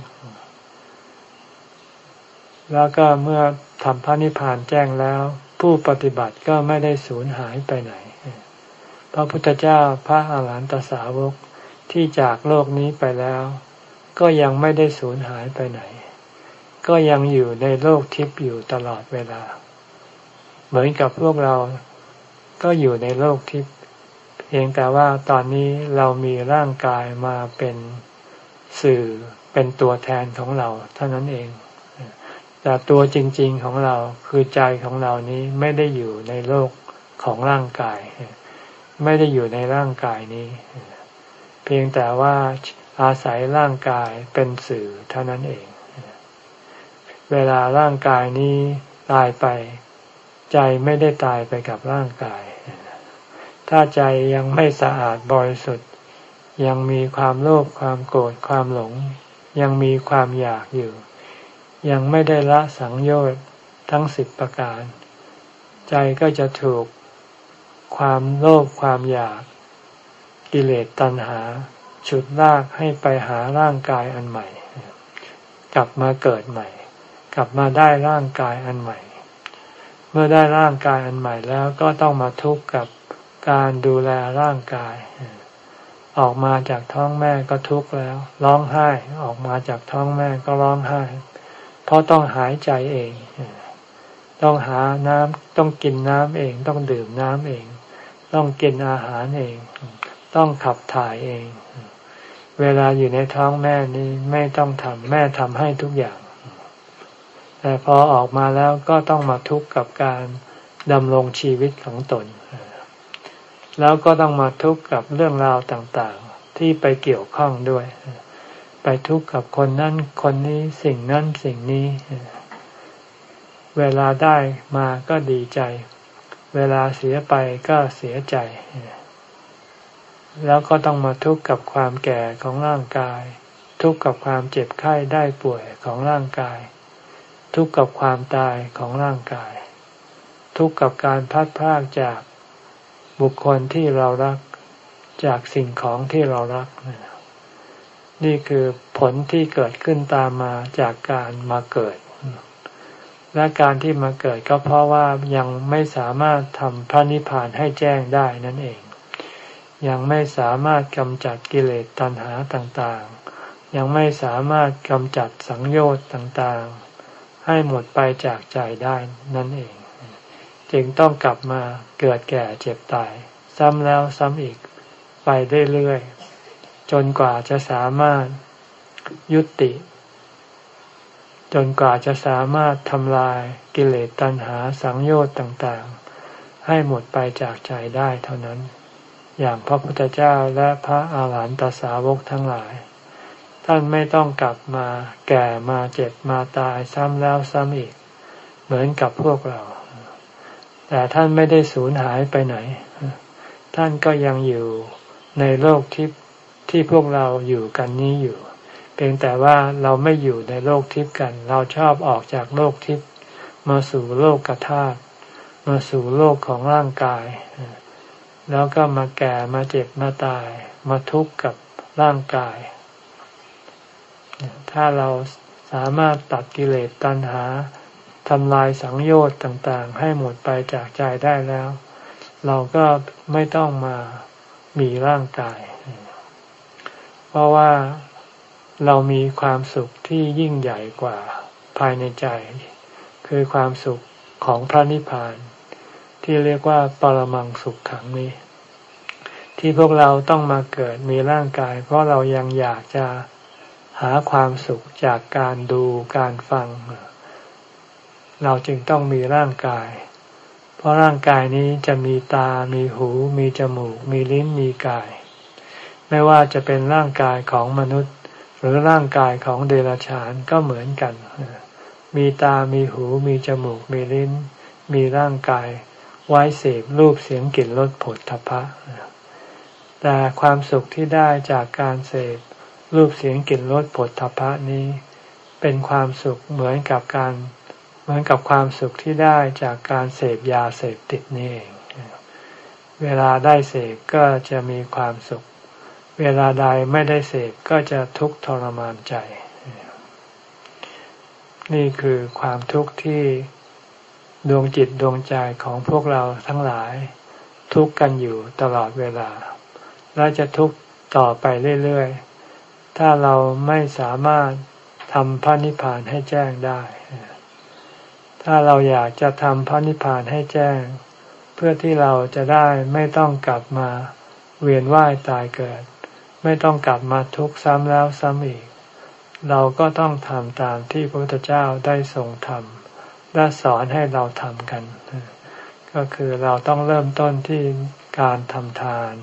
แล้วก็เมื่อทำพระนิพพานแจ้งแล้ว ผู้ปฏิบัติก็ไม่ได้สูญหายไปไหน พระพุทธเจ้าพระอาหารหันตสาวกที่จากโลกนี้ไปแล้ว ก็ยังไม่ได้สูญหายไปไหน ก็ยังอยู่ในโลกทิพย์อยู่ตลอดเวลา เหมือนกับพวกเราก็อยู่ในโลกทิพย์เพียงแต่ว่าตอนนี้เรามีร่างกายมาเป็นสื่อเป็นตัวแทนของเรา เท่านั้นเอง แต่ตัวจริง ๆของเราคือใจของเรานี้ไม่ได้อยู่ในโลกของร่างกาย ไม่ได้อยู่ในร่างกายนี้ เพียงแต่ว่า อาศัยร่างกายเป็นสื่อเท่านั้นเอง เวลาร่างกายนี้ตายไป ใจไม่ได้ตายไปกับร่างกาย ถ้าใจยังไม่สะอาดบริสุทธิ์ ยังมีความโลภความโกรธความหลง ยังมีความอยากอยู่ ยังไม่ได้ละสังโยชน์ทั้งสิบประการ ใจก็จะถูกความโลภความอยาก กิเลสตัณหา ฉุดลากให้ไปหาร่างกายอันใหม่ กลับมาเกิดใหม่ กลับมาได้ร่างกายอันใหม่ เมื่อได้ร่างกายอันใหม่แล้วก็ต้องมาทุกข์กับการดูแลร่างกาย ออกมาจากท้องแม่ก็ทุกข์แล้ว ร้องไห้ออกมาจากท้องแม่ก็ร้องไห้ เพราะต้องหายใจเอง ต้องหาน้ำต้องกินน้ำเอง ต้องดื่มน้ำเอง ต้องกินอาหารเอง ต้องขับถ่ายเอง เวลาอยู่ในท้องแม่นี้ไม่ต้องทำแม่ทำให้ทุกอย่าง แต่พอออกมาแล้วก็ต้องมาทุกข์กับการดำรงชีวิตของตน แล้วก็ต้องมาทุกข์กับเรื่องราวต่างๆ ที่ไปเกี่ยวข้องด้วย ไปทุกข์กับคนนั้นคนนี้สิ่งนั้นสิ่งนี้ เวลาได้มาก็ดีใจ เวลาเสียไปก็เสียใจ แล้วก็ต้องมาทุกข์กับความแก่ของร่างกาย ทุกข์กับความเจ็บไข้ได้ป่วยของร่างกาย ทุกข์กับความตายของร่างกาย ทุกข์กับการพัดพรากจากบุคคลที่เรารักจากสิ่งของที่เรารัก นี่คือผลที่เกิดขึ้นตามมาจากการมาเกิด และการที่มาเกิดก็เพราะว่ายังไม่สามารถทำพระนิพพานให้แจ้งได้นั่นเอง ยังไม่สามารถกำจัดกิเลสตัณหาต่างๆ ยังไม่สามารถกำจัดสังโยชน์ต่างๆ ให้หมดไปจากใจได้นั่นเอง จึงต้องกลับมาเกิดแก่เจ็บตาย ซ้ำแล้วซ้ำอีกไปเรื่อยๆจนกว่าจะสามารถยุติ จนกว่าจะสามารถทำลายกิเลสตัณหาสังโยชน์ต่างๆ ให้หมดไปจากใจได้เท่านั้น อย่างพระพุทธเจ้าและพระอาหารหันตสาวกทั้งหลาย ท่านไม่ต้องกลับมาแก่มาเจ็บมาตายซ้ำแล้วซ้ำอีก เหมือนกับพวกเรา แต่ท่านไม่ได้สูญหายไปไหน ท่านก็ยังอยู่ในโลกที่ที่พวกเราอยู่กันนี้อยู่ เพียงแต่ว่าเราไม่อยู่ในโลกทิพย์กัน เราชอบออกจากโลกทิพย์มาสู่โลกกระธาตมาสู่โลกของร่างกาย แล้วก็มาแก่มาเจ็บมาตาย มาทุกข์กับร่างกาย ถ้าเราสามารถตัดกิเลสตัณหาทำลายสังโยชน์ต่างๆ ให้หมดไปจากใจได้แล้ว เราก็ไม่ต้องมามีร่างกาย เพราะว่าเรามีความสุขที่ยิ่งใหญ่กว่าภายในใจ คือความสุขของพระนิพพาน ที่เรียกว่าปรมังสุขขังนี้ ที่พวกเราต้องมาเกิดมีร่างกาย เพราะเรายังอยากจะหาความสุขจากการดูการฟัง เราจึงต้องมีร่างกาย เพราะร่างกายนี้จะมีตา มีหู มีจมูก มีลิ้น มีกาย ไม่ว่าจะเป็นร่างกายของมนุษย์ หรือร่างกายของเดรัจฉานก็เหมือนกัน มีตา มีหู มีจมูก มีลิ้น มีร่างกาย ไว้เสพรูปเสียงกลิ่นรสผลทพะ แต่ความสุขที่ได้จากการเสพรูปเสียงกลิ่นรสผลทพะนี้ เป็นความสุขเหมือนกับการเหมือนกับความสุขที่ได้จากการเสพยาเสพติดนี่เอง เวลาได้เสพก็จะมีความสุข เวลาใดไม่ได้เสพก็จะทุกข์ทรมานใจ นี่คือความทุกข์ที่ ดวงจิตดวงใจของพวกเราทั้งหลาย ทุกข์กันอยู่ตลอดเวลา และจะทุกข์ต่อไปเรื่อยๆ ถ้าเราไม่สามารถทำพระนิพพานให้แจ้งได้ ถ้าเราอยากจะทำพระนิพพานให้แจ้ง เพื่อที่เราจะได้ไม่ต้องกลับมาเวียนว่ายตายเกิด ไม่ต้องกลับมาทุกข์ซ้ำแล้วซ้ำอีก เราก็ต้องทำตามที่พระพุทธเจ้าได้ทรงทำ และสอนให้เราทำกัน ก็คือเราต้องเริ่มต้นที่การทำทาน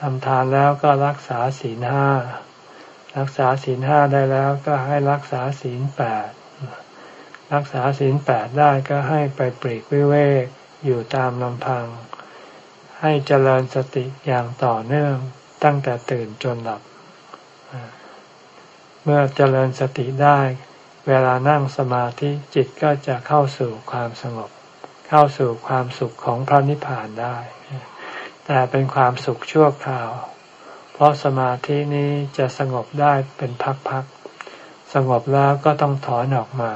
ทำทานแล้วก็รักษาศีลห้ารักษาศีลห้าได้แล้วก็ให้รักษาศีลแปดรักษาศีลแปดได้ก็ให้ไปปรีกวิเวกอยู่ตามลำพัง ให้เจริญสติอย่างต่อเนื่องตั้งแต่ตื่นจนหลับ เมื่อเจริญสติได้ เวลานั่งสมาธิจิตก็จะเข้าสู่ความสงบ เข้าสู่ความสุขของพระนิพพานได้ แต่เป็นความสุขชั่วคราว เพราะสมาธินี้จะสงบได้เป็นพักๆ สงบแล้วก็ต้องถอนออกมา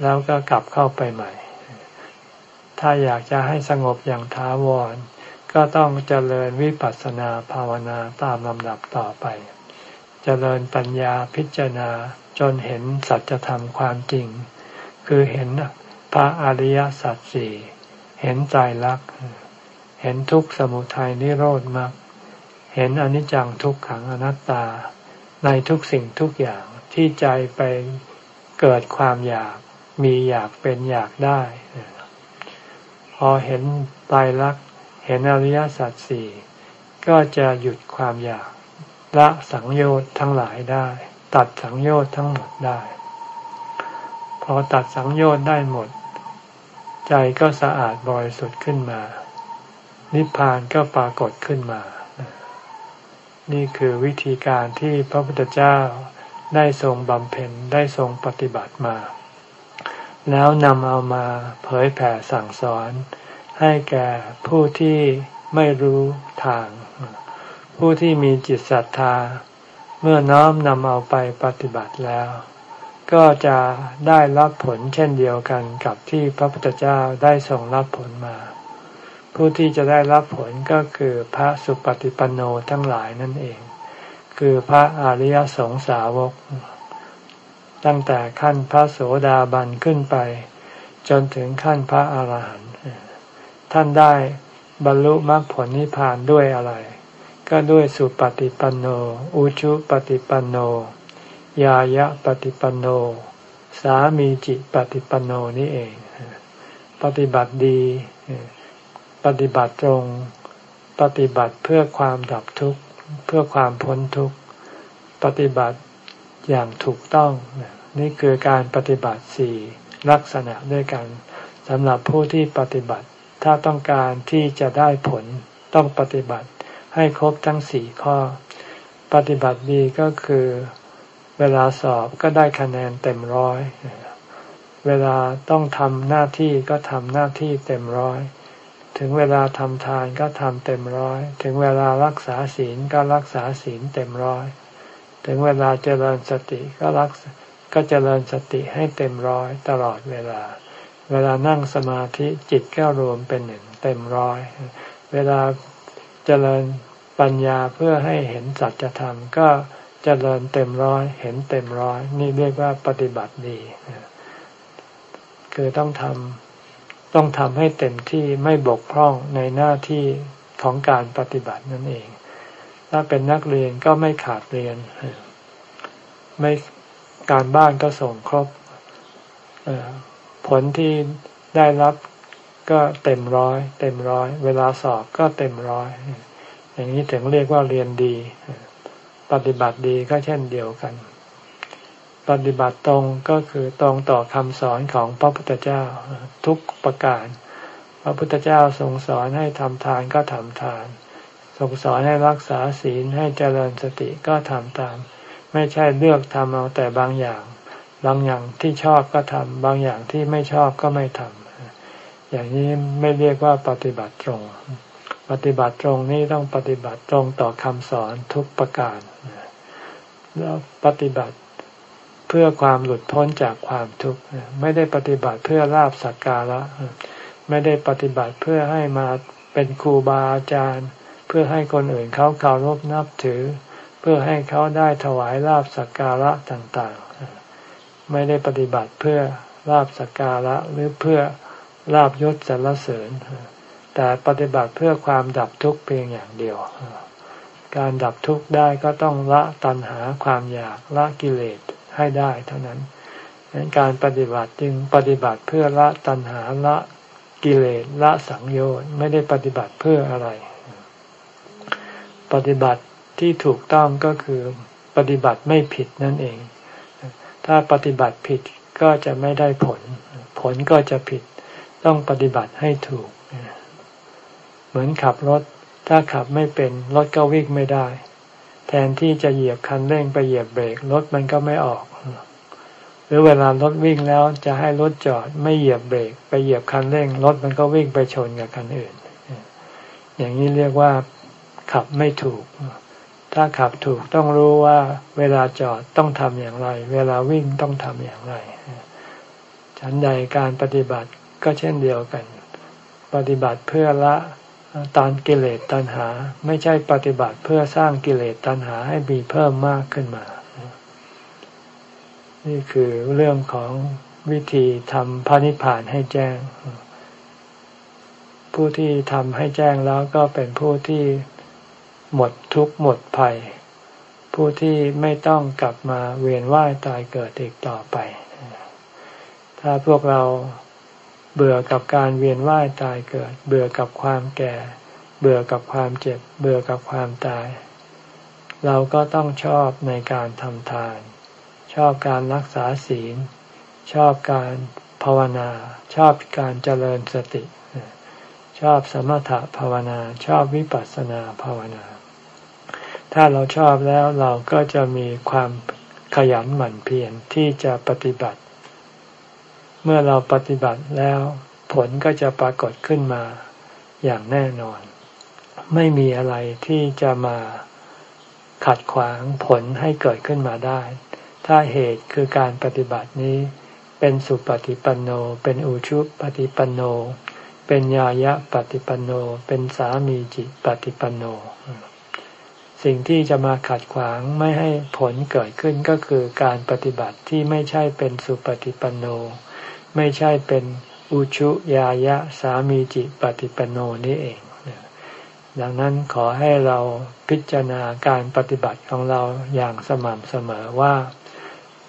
แล้วก็กลับเข้าไปใหม่ ถ้าอยากจะให้สงบอย่างท้าวร ก็ต้องเจริญวิปัสสนาภาวนาตามลำดับต่อไป เจริญปัญญาพิจารณา จนเห็นสัจธรรมความจริง คือเห็นพระอริยสัจสี่เห็นใจรัก เห็นทุกข์สมุทัยนิโรธมรรคเห็นอนิจจังทุกขังอนัตตา ในทุกสิ่งทุกอย่างที่ใจไปเกิดความอยากมีอยากเป็นอยากได้ พอเห็นตายรักเห็นอริยสัจสี่ก็จะหยุดความอยากละสังโยชน์ทั้งหลายได้ ตัดสังโยชน์ทั้งหมดได้ พอตัดสังโยชน์ได้หมด ใจก็สะอาดบริสุทธิ์ขึ้นมา นิพพานก็ปรากฏขึ้นมา นี่คือวิธีการที่พระพุทธเจ้าได้ทรงบำเพ็ญได้ทรงปฏิบัติมา แล้วนำเอามาเผยแผ่สั่งสอน ให้แก่ผู้ที่ไม่รู้ทาง ผู้ที่มีจิตศรัทธา เมื่อน้อมนำเอาไปปฏิบัติแล้ว ก็จะได้รับผลเช่นเดียวกันกับที่พระพุทธเจ้าได้ทรงรับผลมา ผู้ที่จะได้รับผลก็คือพระสุปฏิปันโนทั้งหลายนั่นเอง คือพระอริยสงสาวก ตั้งแต่ขั้นพระโสดาบันขึ้นไป จนถึงขั้นพระอาหารหันต์ท่านได้บรรลุมรรคผลนิพพานด้วยอะไร ก็ด้วยสุปฏิปันโน อุชุปฏิปันโน ยายะปฏิปันโน สามีจิปฏิปันโนนี่เอง ปฏิบัติดี ปฏิบัติตรง ปฏิบัติเพื่อความดับทุกข์ เพื่อความพ้นทุกข์ ปฏิบัติอย่างถูกต้อง นี่คือการปฏิบัติสี่ลักษณะด้วยกันสำหรับผู้ที่ปฏิบัติ ถ้าต้องการที่จะได้ผลต้องปฏิบัติ ให้ครบทั้งสี่ข้อ ปฏิบัติดีก็คือเวลาสอบก็ได้คะแนนเต็มร้อยเวลาต้องทำหน้าที่ก็ทำหน้าที่เต็มร้อย ถึงเวลาทำทานก็ทำเต็มร้อย ถึงเวลารักษาศีลก็รักษาศีลเต็มร้อย ถึงเวลาเจริญสติก็รักก็เจริญสติให้เต็มร้อยตลอดเวลา เวลานั่งสมาธิจิตก็รวมเป็นหนึ่งเต็มร้อย เวลาเจริญ ปัญญาเพื่อให้เห็นสัจธรรมก็เจริญเต็มร้อย เห็นเต็มร้อย นี่เรียกว่าปฏิบัติดีคือต้องทำต้องทำให้เต็มที่ไม่บกพร่องในหน้าที่ของการปฏิบัตินั่นเอง ถ้าเป็นนักเรียนก็ไม่ขาดเรียน ไม่การบ้านก็ส่งครบผลที่ได้รับก็เต็มร้อย เต็มร้อย เวลาสอบก็เต็มร้อย อย่างนี้ถึงเรียกว่าเรียนดี ปฏิบัติดีก็เช่นเดียวกัน ปฏิบัติตรงก็คือตรงต่อคำสอนของพระพุทธเจ้าทุกประการ พระพุทธเจ้าทรงสอนให้ทำทานก็ทำทานทรงสอนให้รักษาศีลให้เจริญสติก็ทำตาม ไม่ใช่เลือกทำเอาแต่บางอย่าง บางอย่างที่ชอบก็ทำบางอย่างที่ไม่ชอบก็ไม่ทำอย่างนี้ไม่เรียกว่าปฏิบัติตรง ปฏิบัติตรงนี้ต้องปฏิบัติตรงต่อคำสอนทุกประการแล้วปฏิบัติเพื่อความหลุดพ้นจากความทุกข์ไม่ได้ปฏิบัติเพื่อลาบสักการะไม่ได้ปฏิบัติเพื่อให้มาเป็นครูบาอาจารย์ เพื่อให้คนอื่นเขาเคารพนับถือ เพื่อให้เขาได้ถวายลาบสักการะต่างๆ ไม่ได้ปฏิบัติเพื่อลาบสักการะหรือเพื่อลาบยศสรรเสริญ แต่ปฏิบัติเพื่อความดับทุกข์เพียงอย่างเดียว การดับทุกข์ได้ก็ต้องละตัณหาความอยากละกิเลสให้ได้เท่านั้นการปฏิบัติจึงปฏิบัติเพื่อละตัณหาละกิเลสละสังโยชน์ไม่ได้ปฏิบัติเพื่ออะไร ปฏิบัติที่ถูกต้องก็คือปฏิบัติไม่ผิดนั่นเอง ถ้าปฏิบัติผิดก็จะไม่ได้ผล ผลก็จะผิด ต้องปฏิบัติให้ถูก เหมือนขับรถ ถ้าขับไม่เป็นรถก็วิ่งไม่ได้ แทนที่จะเหยียบคันเร่งไปเหยียบเบรกรถมันก็ไม่ออก หรือเวลารถวิ่งแล้วจะให้รถจอดไม่เหยียบเบรกไปเหยียบคันเร่งรถมันก็วิ่งไปชนกับคันอื่น อย่างนี้เรียกว่าขับไม่ถูก ถ้าขับถูกต้องรู้ว่าเวลาจอดต้องทำอย่างไร เวลาวิ่งต้องทำอย่างไร ฉันใดการปฏิบัติก็เช่นเดียวกัน ปฏิบัติเพื่อละ ตานกิเลสตัณหา ไม่ใช่ปฏิบัติเพื่อสร้างกิเลสตัณหาให้มีเพิ่มมากขึ้นมา นี่คือเรื่องของวิธีทำพระนิพพานให้แจ้ง ผู้ที่ทำให้แจ้งแล้วก็เป็นผู้ที่หมดทุกข์หมดภัย ผู้ที่ไม่ต้องกลับมาเวียนว่ายตายเกิดอีกต่อไป ถ้าพวกเรา เบื่อกับการเวียนว่ายตายเกิด เบื่อกับความแก่ เบื่อกับความเจ็บ เบื่อกับความตาย เราก็ต้องชอบในการทำทาน ชอบการรักษาศีล ชอบการภาวนา ชอบการเจริญสติ ชอบสมถะภาวนา ชอบวิปัสสนาภาวนา ถ้าเราชอบแล้วเราก็จะมีความขยันหมั่นเพียรที่จะปฏิบัติ มื่อเราปฏิบัติแล้ว ผลก็จะปรากฏขึ้นมาอย่างแน่นอน ไม่มีอะไรที่จะมาขัดขวางผลให้เกิดขึ้นมาได้ ถ้าเหตุคือการปฏิบัตินี้เป็นสุปฏิปันโน เป็นอุชุปฏิปันโน เป็นญาญะปฏิปันโน เป็นสามีจิตปฏิปันโน สิ่งที่จะมาขัดขวางไม่ให้ผลเกิดขึ้นก็คือการปฏิบัติที่ไม่ใช่เป็นสุปฏิปันโน ไม่ใช่เป็นอุชุยายะสามีจิปฏิปโนนี่เองดังนั้นขอให้เราพิจารณาการปฏิบัติของเราอย่างสม่ำเสมอว่า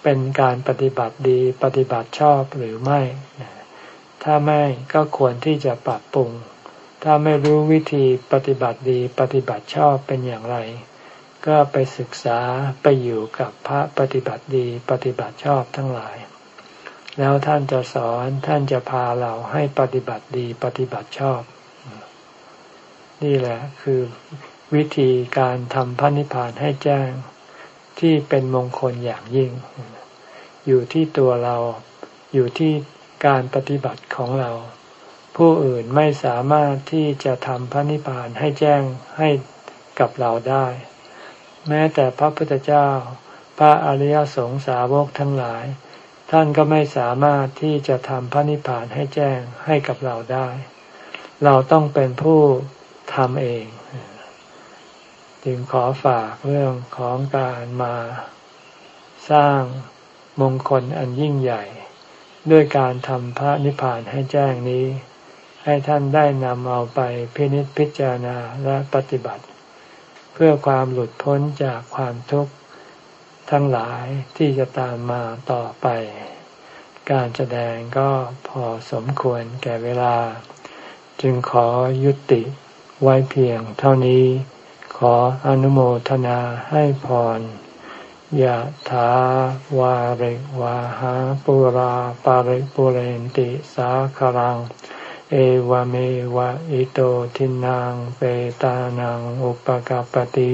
เป็นการปฏิบัติดีปฏิบัติชอบหรือไม่ ถ้าไม่ก็ควรที่จะปรับปรุง ถ้าไม่รู้วิธีปฏิบัติดีปฏิบัติชอบเป็นอย่างไร ก็ไปศึกษาไปอยู่กับพระปฏิบัติดีปฏิบัติชอบทั้งหลาย แล้วท่านจะสอนท่านจะพาเราให้ปฏิบัติดีปฏิบัติชอบ นี่แหละคือวิธีการทำพระนิพพานให้แจ้งที่เป็นมงคลอย่างยิ่ง อยู่ที่ตัวเราอยู่ที่การปฏิบัติของเรา ผู้อื่นไม่สามารถที่จะทำพระนิพพานให้แจ้งให้กับเราได้ แม้แต่พระพุทธเจ้า พระอริยสงสาวกทั้งหลาย ท่านก็ไม่สามารถที่จะทำพระนิพพานให้แจ้งให้กับเราได้ เราต้องเป็นผู้ทำเอง จึงขอฝากเรื่องของการมาสร้างมงคลอันยิ่งใหญ่ ด้วยการทำพระนิพพานให้แจ้งนี้ ให้ท่านได้นำเอาไปพินิจพิจารณาและปฏิบัติ เพื่อความหลุดพ้นจากความทุกข์ ทั้งหลายที่จะตามมาต่อไป การแสดงก็พอสมควรแก่เวลา จึงขอยุติไว้เพียงเท่านี้ ขออนุโมทนาให้พรยะถาวาริวาหาปุราปาริปุเรนติสาครัง เอวเมวะอิโตทินังเปตานังอุปกาปติ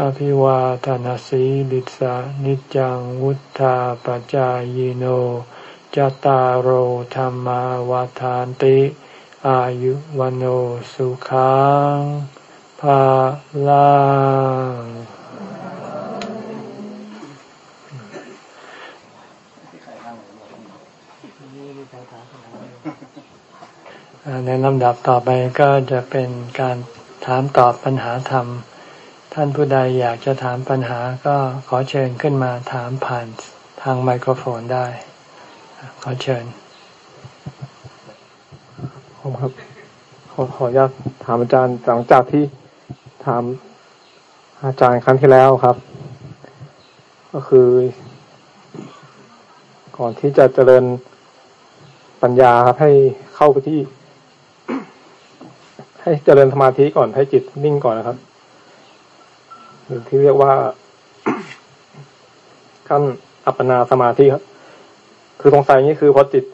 อภิวาทานสีลิสานิจังวุธาปจายโนจตารโหธรรมวาทานติ อายุวันโอสุขังภาลังในลำดับต่อไปก็จะเป็นการถามตอบปัญหาธรรม ท่านผู้ใดอยากจะถามปัญหาก็ขอเชิญขึ้นมาถามผ่านทางไมโครโฟนได้ ขอเชิญผมครับขอขออนุญาตถามอาจารย์หลังจากที่ถามอาจารย์ครั้งที่แล้วครับ ก็คือ ก่อนที่จะเจริญปัญญาครับให้เข้าไปที่ ให้เจริญสมาธิก่อนให้จิตนิ่งก่อนนะครับ ที่เรียกว่าขั้นอัปปนาสมาธิครับ คือสงสัยนี้คือพอจิต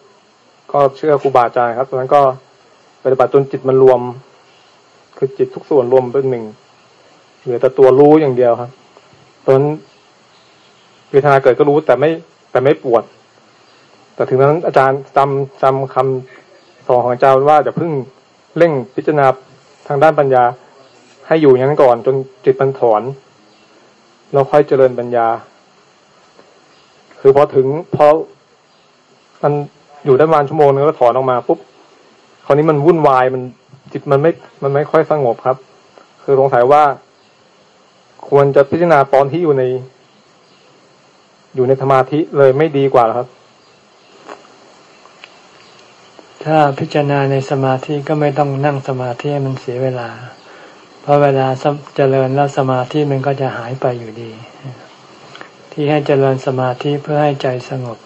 ก็เชื่อครูบาอาจารย์ครับตอนนั้นก็ปฏิบัติจนจิตมันรวม คือจิตทุกส่วนรวมเป็นหนึ่งเหลือแต่ตัวรู้อย่างเดียวครับตอนนั้นเวทนาเกิดก็รู้แต่ไม่ แต่ไม่ปวด แต่ถึงนั้นอาจารย์จำจำคำสอนของอาจารย์ว่าจะพึ่งเร่งพิจารณาทางด้านปัญญาให้อยู่อย่างนั้นก่อน จนจิตมันถอน แล้วค่อยเจริญปัญญา คือพอถึงพอมันอยู่ได้ประมาณชั่วโมงนึงก็ถอนออกมาปุ๊บคราวนี้มันวุ่นวายมันจิตมันไม่มันไม่ค่อยสงบครับ คือสงสัยว่า ควรจะพิจารณาตอนที่อยู่ใน อยู่ในสมาธิเลยไม่ดีกว่าครับ ถ้าพิจารณาในสมาธิก็ไม่ต้องนั่งสมาธิมันเสียเวลา เพราะเวลาเจริญแล้วสมาธิมันก็จะหายไปอยู่ดี ที่ให้เจริญสมาธิเพื่อให้ใจสงบ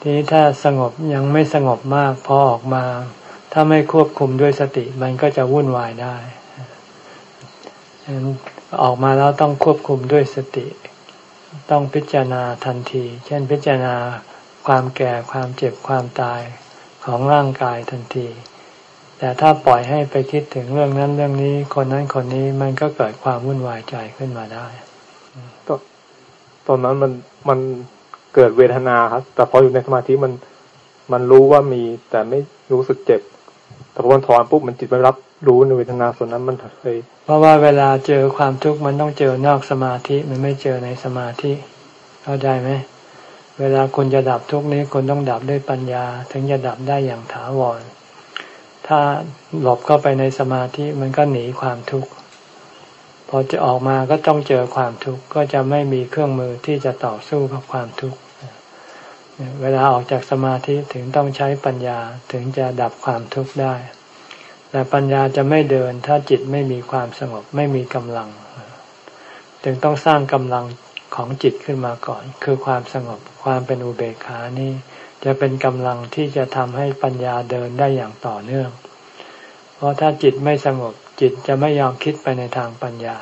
ทีนี้ถ้าสงบยังไม่สงบมากพอออกมา ถ้าไม่ควบคุมด้วยสติมันก็จะวุ่นวายได้ออกมาแล้วต้องควบคุมด้วยสติ ต้องพิจารณาทันที เช่นพิจารณาความแก่ความเจ็บความตายของร่างกายทันที แต่ถ้าปล่อยให้ไปคิดถึงเรื่องนั้นเรื่องนี้ คนนั้นคนนี้มันก็เกิดความวุ่นวายใจขึ้นมาได้ตอนนั้นมันมันเกิดเวทนาครับ แต่พออยู่ในสมาธิมันมันรู้ว่ามี แต่ไม่รู้สึกเจ็บแต่พอมันถอนปุ๊บมันจิตไปรับรู้ในเวทนาส่วนนั้นมันเลยเพราะว่าเวลาเจอความทุกข์มันต้องเจอนอกสมาธิมันไม่เจอในสมาธิ เข้าใจไหมเวลาคุณจะดับทุกนี้คุณต้องดับด้วยปัญญา ถึงจะดับได้อย่างถาวร ถ้าหลบเข้าไปในสมาธิมันก็หนีความทุกข์พอจะออกมาก็ต้องเจอความทุกข์ก็จะไม่มีเครื่องมือที่จะต่อสู้กับความทุกข์เวลาออกจากสมาธิถึงต้องใช้ปัญญาถึงจะดับความทุกข์ได้ แต่ปัญญาจะไม่เดินถ้าจิตไม่มีความสงบไม่มีกำลัง จึงต้องสร้างกำลังของจิตขึ้นมาก่อน คือความสงบความเป็นอุเบกขานี่ จะเป็นกำลังที่จะทำให้ปัญญาเดินได้อย่างต่อเนื่อง เพราะถ้าจิตไม่สงบจิตจะไม่ยอมคิดไปในทางปัญญา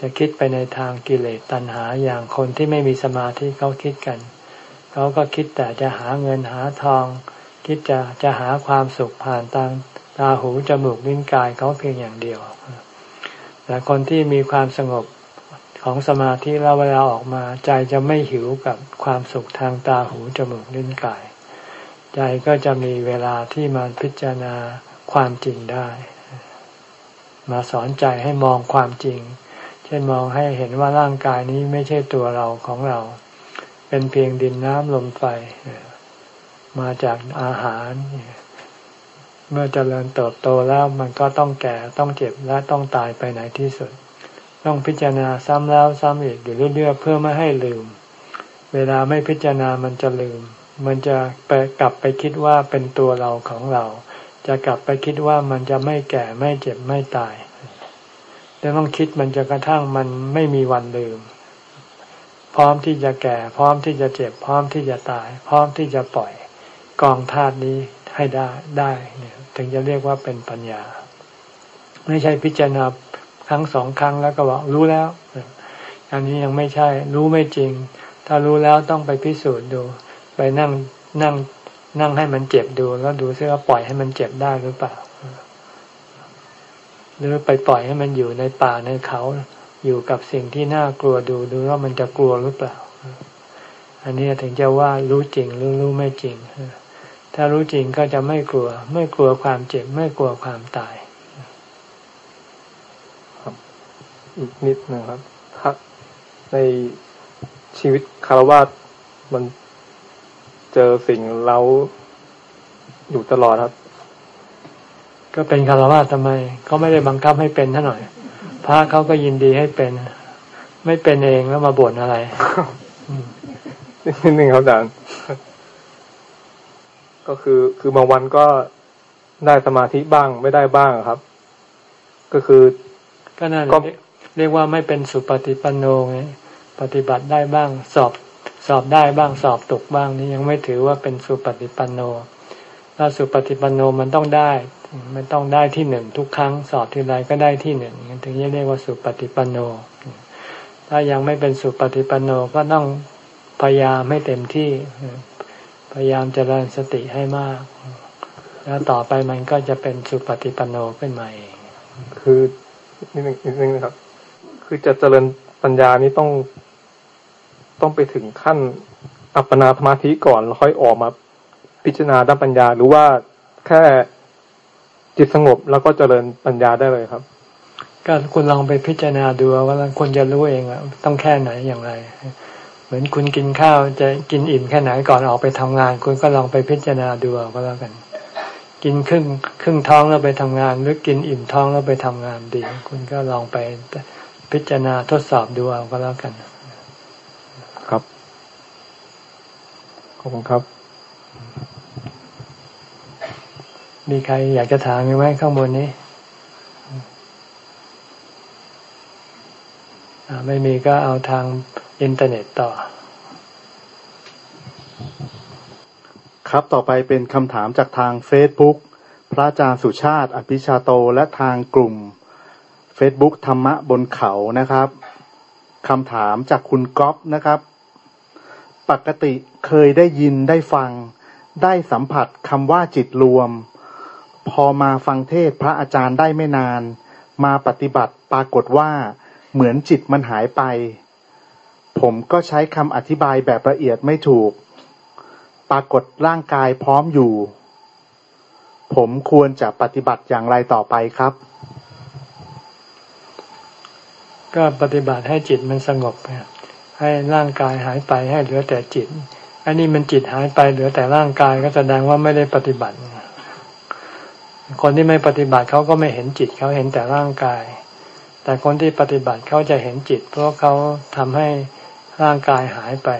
จะคิดไปในทางกิเลสตัณหาอย่างคนที่ไม่มีสมาธิเขาคิดกัน เขาก็คิดแต่จะหาเงินหาทอง คิดจะจะหาความสุขผ่านทางตาหูจมูกลิ้นกายเขาเพียงอย่างเดียว แต่คนที่มีความสงบ ของสมาธิแล้วเวลาออกมาใจจะไม่หิวกับความสุขทางตาหูจมูกลิ้นกาย ใจก็จะมีเวลาที่มาพิจารณาความจริงได้ มาสอนใจให้มองความจริง เช่นมองให้เห็นว่าร่างกายนี้ไม่ใช่ตัวเราของเรา เป็นเพียงดินน้ำลมไฟ มาจากอาหาร เมื่อเจริญเติบโตแล้วมันก็ต้องแก่ต้องเจ็บและต้องตายไปไหนที่สุด ต้องพิจารณาซ้ำแล้วซ้ำอีกอยู่เรื่อยๆเพื่อไม่ให้ลืม เวลาไม่พิจารณามันจะลืม มันจะไปกลับไปคิดว่าเป็นตัวเราของเรา จะกลับไปคิดว่ามันจะไม่แก่ไม่เจ็บไม่ตายแต่ต้องคิดมันจะกระทั่งมันไม่มีวันลืม พร้อมที่จะแก่ พร้อมที่จะเจ็บ พร้อมที่จะตาย พร้อมที่จะปล่อยกองธาตุนี้ให้ได้ได้เนี่ยถึงจะเรียกว่าเป็นปัญญา ไม่ใช่พิจารณา ครั้งสองครั้งแล้วก็บอกรู้แล้ว อันนี้ยังไม่ใช่ รู้ไม่จริง ถ้ารู้แล้วต้องไปพิสูจน์ดู ไปนั่งนั่งนั่งให้มันเจ็บดู แล้วดูซิว่าปล่อยให้มันเจ็บได้หรือเปล่า หรือไปปล่อยให้มันอยู่ในป่าในเขาอยู่กับสิ่งที่น่ากลัวดูดูว่ามันจะกลัวหรือเปล่า อันนี้ถึงจะว่ารู้จริงหรือรู้ไม่จริง ถ้ารู้จริงก็จะไม่กลัว ไม่กลัวความเจ็บ ไม่กลัวความตาย อีกนิดนะครับถ้าในชีวิตคารวะมันเจอสิ่งเราอยู่ตลอดครับ ก็เป็นคารวะทำไมเขาไม่ได้บังคับให้เป็นท่าหน่อยพระเขาก็ยินดีให้เป็น ไม่เป็นเองแล้วมาบ่นอะไรนิดนึงครับอาจารย์ก็คือคือบางวันก็ได้สมาธิบ้างไม่ได้บ้างครับ ก็คือก็นั่น เรียกว่าไม่เป็นสุปฏิปันโนไงปฏิบัติได้บ้างสอบสอบได้บ้างสอบตกบ้างนี่ยังไม่ถือว่าเป็นสุปฏิปันโนถ้าสุปฏิปันโนมันต้องได้ มันต้องได้ที่หนึ่งทุกครั้ง สอบทีไรก็ได้ที่หนึ่งถึงจะเรียกว่าสุปฏิปันโน ถ้ายังไม่เป็นสุปฏิปันโนก็ต้องพยายามให้เต็มที่ พยายามเจริญสติให้มาก แล้วต่อไปมันก็จะเป็นสุปฏิปันโนขึ้นมาเองคือนิดนึงนิดนึงนะครับ คือจะเจริญปัญญานี้ต้องต้องไปถึงขั้นอัปปนาสมาธิก่อนแล้วค่อยออกมาพิจารณาด้านปัญญา หรือว่าแค่จิตสงบแล้วก็เจริญปัญญาได้เลยครับก็คุณลองไปพิจารณาดูว่าคุณจะรู้เองอะต้องแค่ไหนอย่างไร เหมือนคุณกินข้าวจะกินอิ่มแค่ไหนก่อนออกไปทำงาน คุณก็ลองไปพิจารณาดูก็แล้วกัน กินครึ่งครึ่งท้องแล้วไปทำงาน หรือกินอิ่มท้องแล้วไปทำงานดี คุณก็ลองไป พิจารณาทดสอบดูเอาก็แล้วกัน ครับ ขอบคุณครับ มีใครอยากจะถามไหมข้างบนนี้ไม่มีก็เอาทางอินเทอร์เน็ตต่อ ครับต่อไปเป็นคำถามจากทางเฟซบุ๊กพระอาจารย์สุชาติ อภิชาโตและทางกลุ่ม Facebook ธรรมะบนเขานะครับคำถามจากคุณก๊อฟนะครับ ปกติเคยได้ยินได้ฟัง ได้สัมผัสคำว่าจิตรวม พอมาฟังเทศพระอาจารย์ได้ไม่นาน มาปฏิบัติปรากฏว่า เหมือนจิตมันหายไป ผมก็ใช้คำอธิบายแบบละเอียดไม่ถูก ปรากฏร่างกายพร้อมอยู่ ผมควรจะปฏิบัติอย่างไรต่อไปครับ ก็ปฏิบัติให้จิตมันสงบให้ร่างกายหายไปให้เหลือแต่จิต อันนี้มันจิตหายไปเหลือแต่ร่างกายก็แสดงว่าไม่ได้ปฏิบัติ คนที่ไม่ปฏิบัติเขาก็ไม่เห็นจิตเขาเห็นแต่ร่างกาย แต่คนที่ปฏิบัติเขาจะเห็นจิต เพราะเขาทำให้ร่างกายหายไป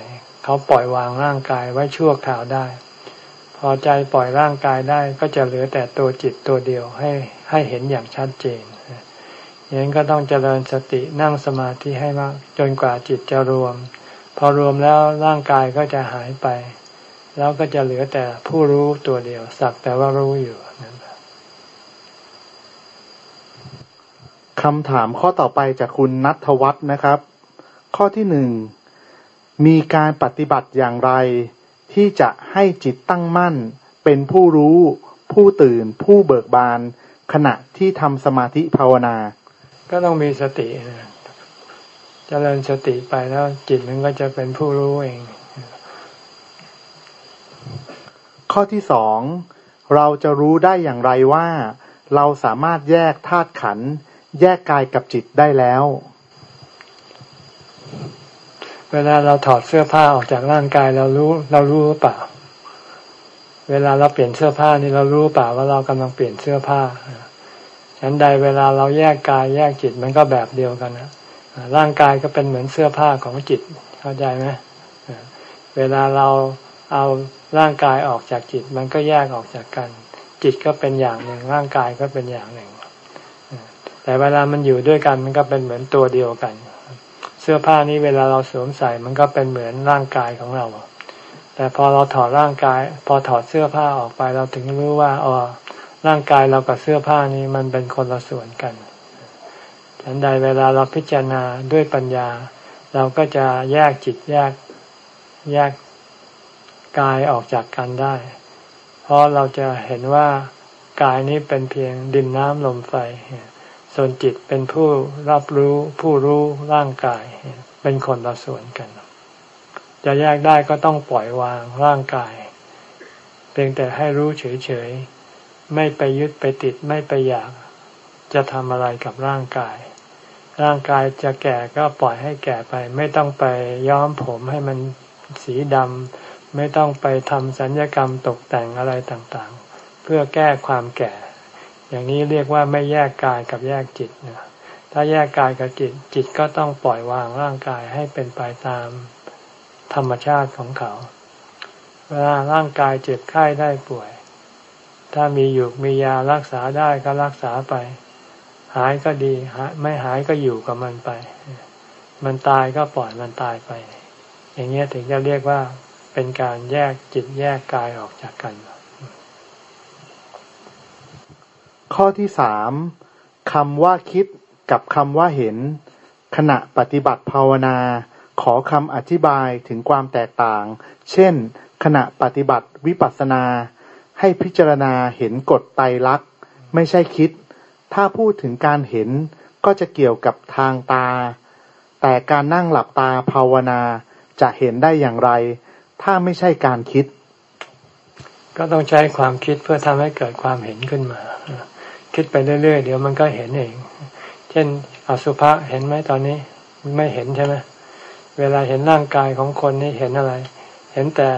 เขาปล่อยวางร่างกายไว้ชั่วคราวได้ พอใจปล่อยร่างกายได้ก็จะเหลือแต่ตัวจิตตัวเดียวให้ให้เห็นอย่างชัดเจน อย่างนั้นก็ต้องเจริญสตินั่งสมาธิให้มาก จนกว่าจิตจะรวม พอรวมแล้วร่างกายก็จะหายไป แล้วก็จะเหลือแต่ผู้รู้ตัวเดียวสักแต่ว่ารู้อยู่นั่นคำถามข้อต่อไปจากคุณนัทวัฒน์นะครับ ข้อที่หนึ่งมีการปฏิบัติอย่างไร ที่จะให้จิตตั้งมั่น เป็นผู้รู้ ผู้ตื่น ผู้เบิกบาน ขณะที่ทำสมาธิภาวนา ก็ต้องมีสตินะเจริญสติไปแล้วจิตมันก็จะเป็นผู้รู้เอง ข้อที่สองเราจะรู้ได้อย่างไรว่า เราสามารถแยกธาตุขันแยกกายกับจิตได้แล้ว เวลาเราถอดเสื้อผ้าออกจากร่างกายเรารู้ เรารู้หรือเปล่า เวลาเราเปลี่ยนเสื้อผ้านี่เรารู้เปล่าว่าเรากำลังเปลี่ยนเสื้อผ้า ฉันใดเวลาเราแยกกายแยกจิตมันก็แบบเดียวกันนะร่างกายก็เป็นเหมือนเสื้อผ้าของจิตเข้าใจไหมเวลาเราเอาร่างกายออกจากจิต มันก็แยกออกจากกัน จิตก็เป็นอย่างหนึ่ง ร่างกายก็เป็นอย่างหนึ่ง แต่เวลามันอยู่ด้วยกันมันก็เป็นเหมือนตัวเดียวกัน เสื้อผ้านี้เวลาเราสวมใส่มันก็เป็นเหมือนร่างกายของเรา แต่พอเราถอดร่างกาย พอถอดเสื้อผ้าออกไปเราถึงรู้ว่าอ๋อ ร่างกายเรากับเสื้อผ้านี้มันเป็นคนละส่วนกันฉันใดเวลาเราพิจารณาด้วยปัญญา เราก็จะแยกจิตแยกแยกกายออกจากกันได้ เพราะเราจะเห็นว่ากายนี้เป็นเพียงดินน้ำลมไฟ ส่วนจิตเป็นผู้รับรู้ผู้รู้ร่างกาย เป็นคนละส่วนกัน จะแยกได้ก็ต้องปล่อยวางร่างกาย เพียงแต่ให้รู้เฉย ไม่ไปยึดไปติดไม่ไปอยากจะทำอะไรกับร่างกาย ร่างกายจะแก่ก็ปล่อยให้แก่ไป ไม่ต้องไปย้อมผมให้มันสีดำไม่ต้องไปทำสัญญกรรมตกแต่งอะไรต่างๆ เพื่อแก้ความแก่ อย่างนี้เรียกว่าไม่แยกกายกับแยกจิตนะถ้าแยกกายกับจิตจิตก็ต้องปล่อยวางร่างกายให้เป็นไปตามธรรมชาติของเขา เวลาร่างกายเจ็บไข้ได้ป่วย ถ้ามีอยู่มียารักษาได้ก็รักษาไป หายก็ดีไม่หายก็อยู่กับมันไป มันตายก็ปล่อยมันตายไป อย่างเงี้ยถึงจะเรียกว่าเป็นการแยกจิตแยกกายออกจากกัน ข้อที่สามคำว่าคิดกับคำว่าเห็น ขณะปฏิบัติภาวนา ขอคำอธิบายถึงความแตกต่าง เช่น ขณะปฏิบัติวิปัสสนา ให้พิจารณาเห็นกฎไตรลักษณ์ไม่ใช่คิด ถ้าพูดถึงการเห็นก็จะเกี่ยวกับทางตา แต่การนั่งหลับตาภาวนาจะเห็นได้อย่างไร ถ้าไม่ใช่การคิด ก็ต้องใช้ความคิดเพื่อทำให้เกิดความเห็นขึ้นมา คิดไปเรื่อยๆ เดี๋ยวมันก็เห็นเอง เช่นอสุภะเห็นไหมตอนนี้ ไม่เห็นใช่ไหมเวลาเห็นร่างกายของคนนี่เห็นอะไร เห็นแต่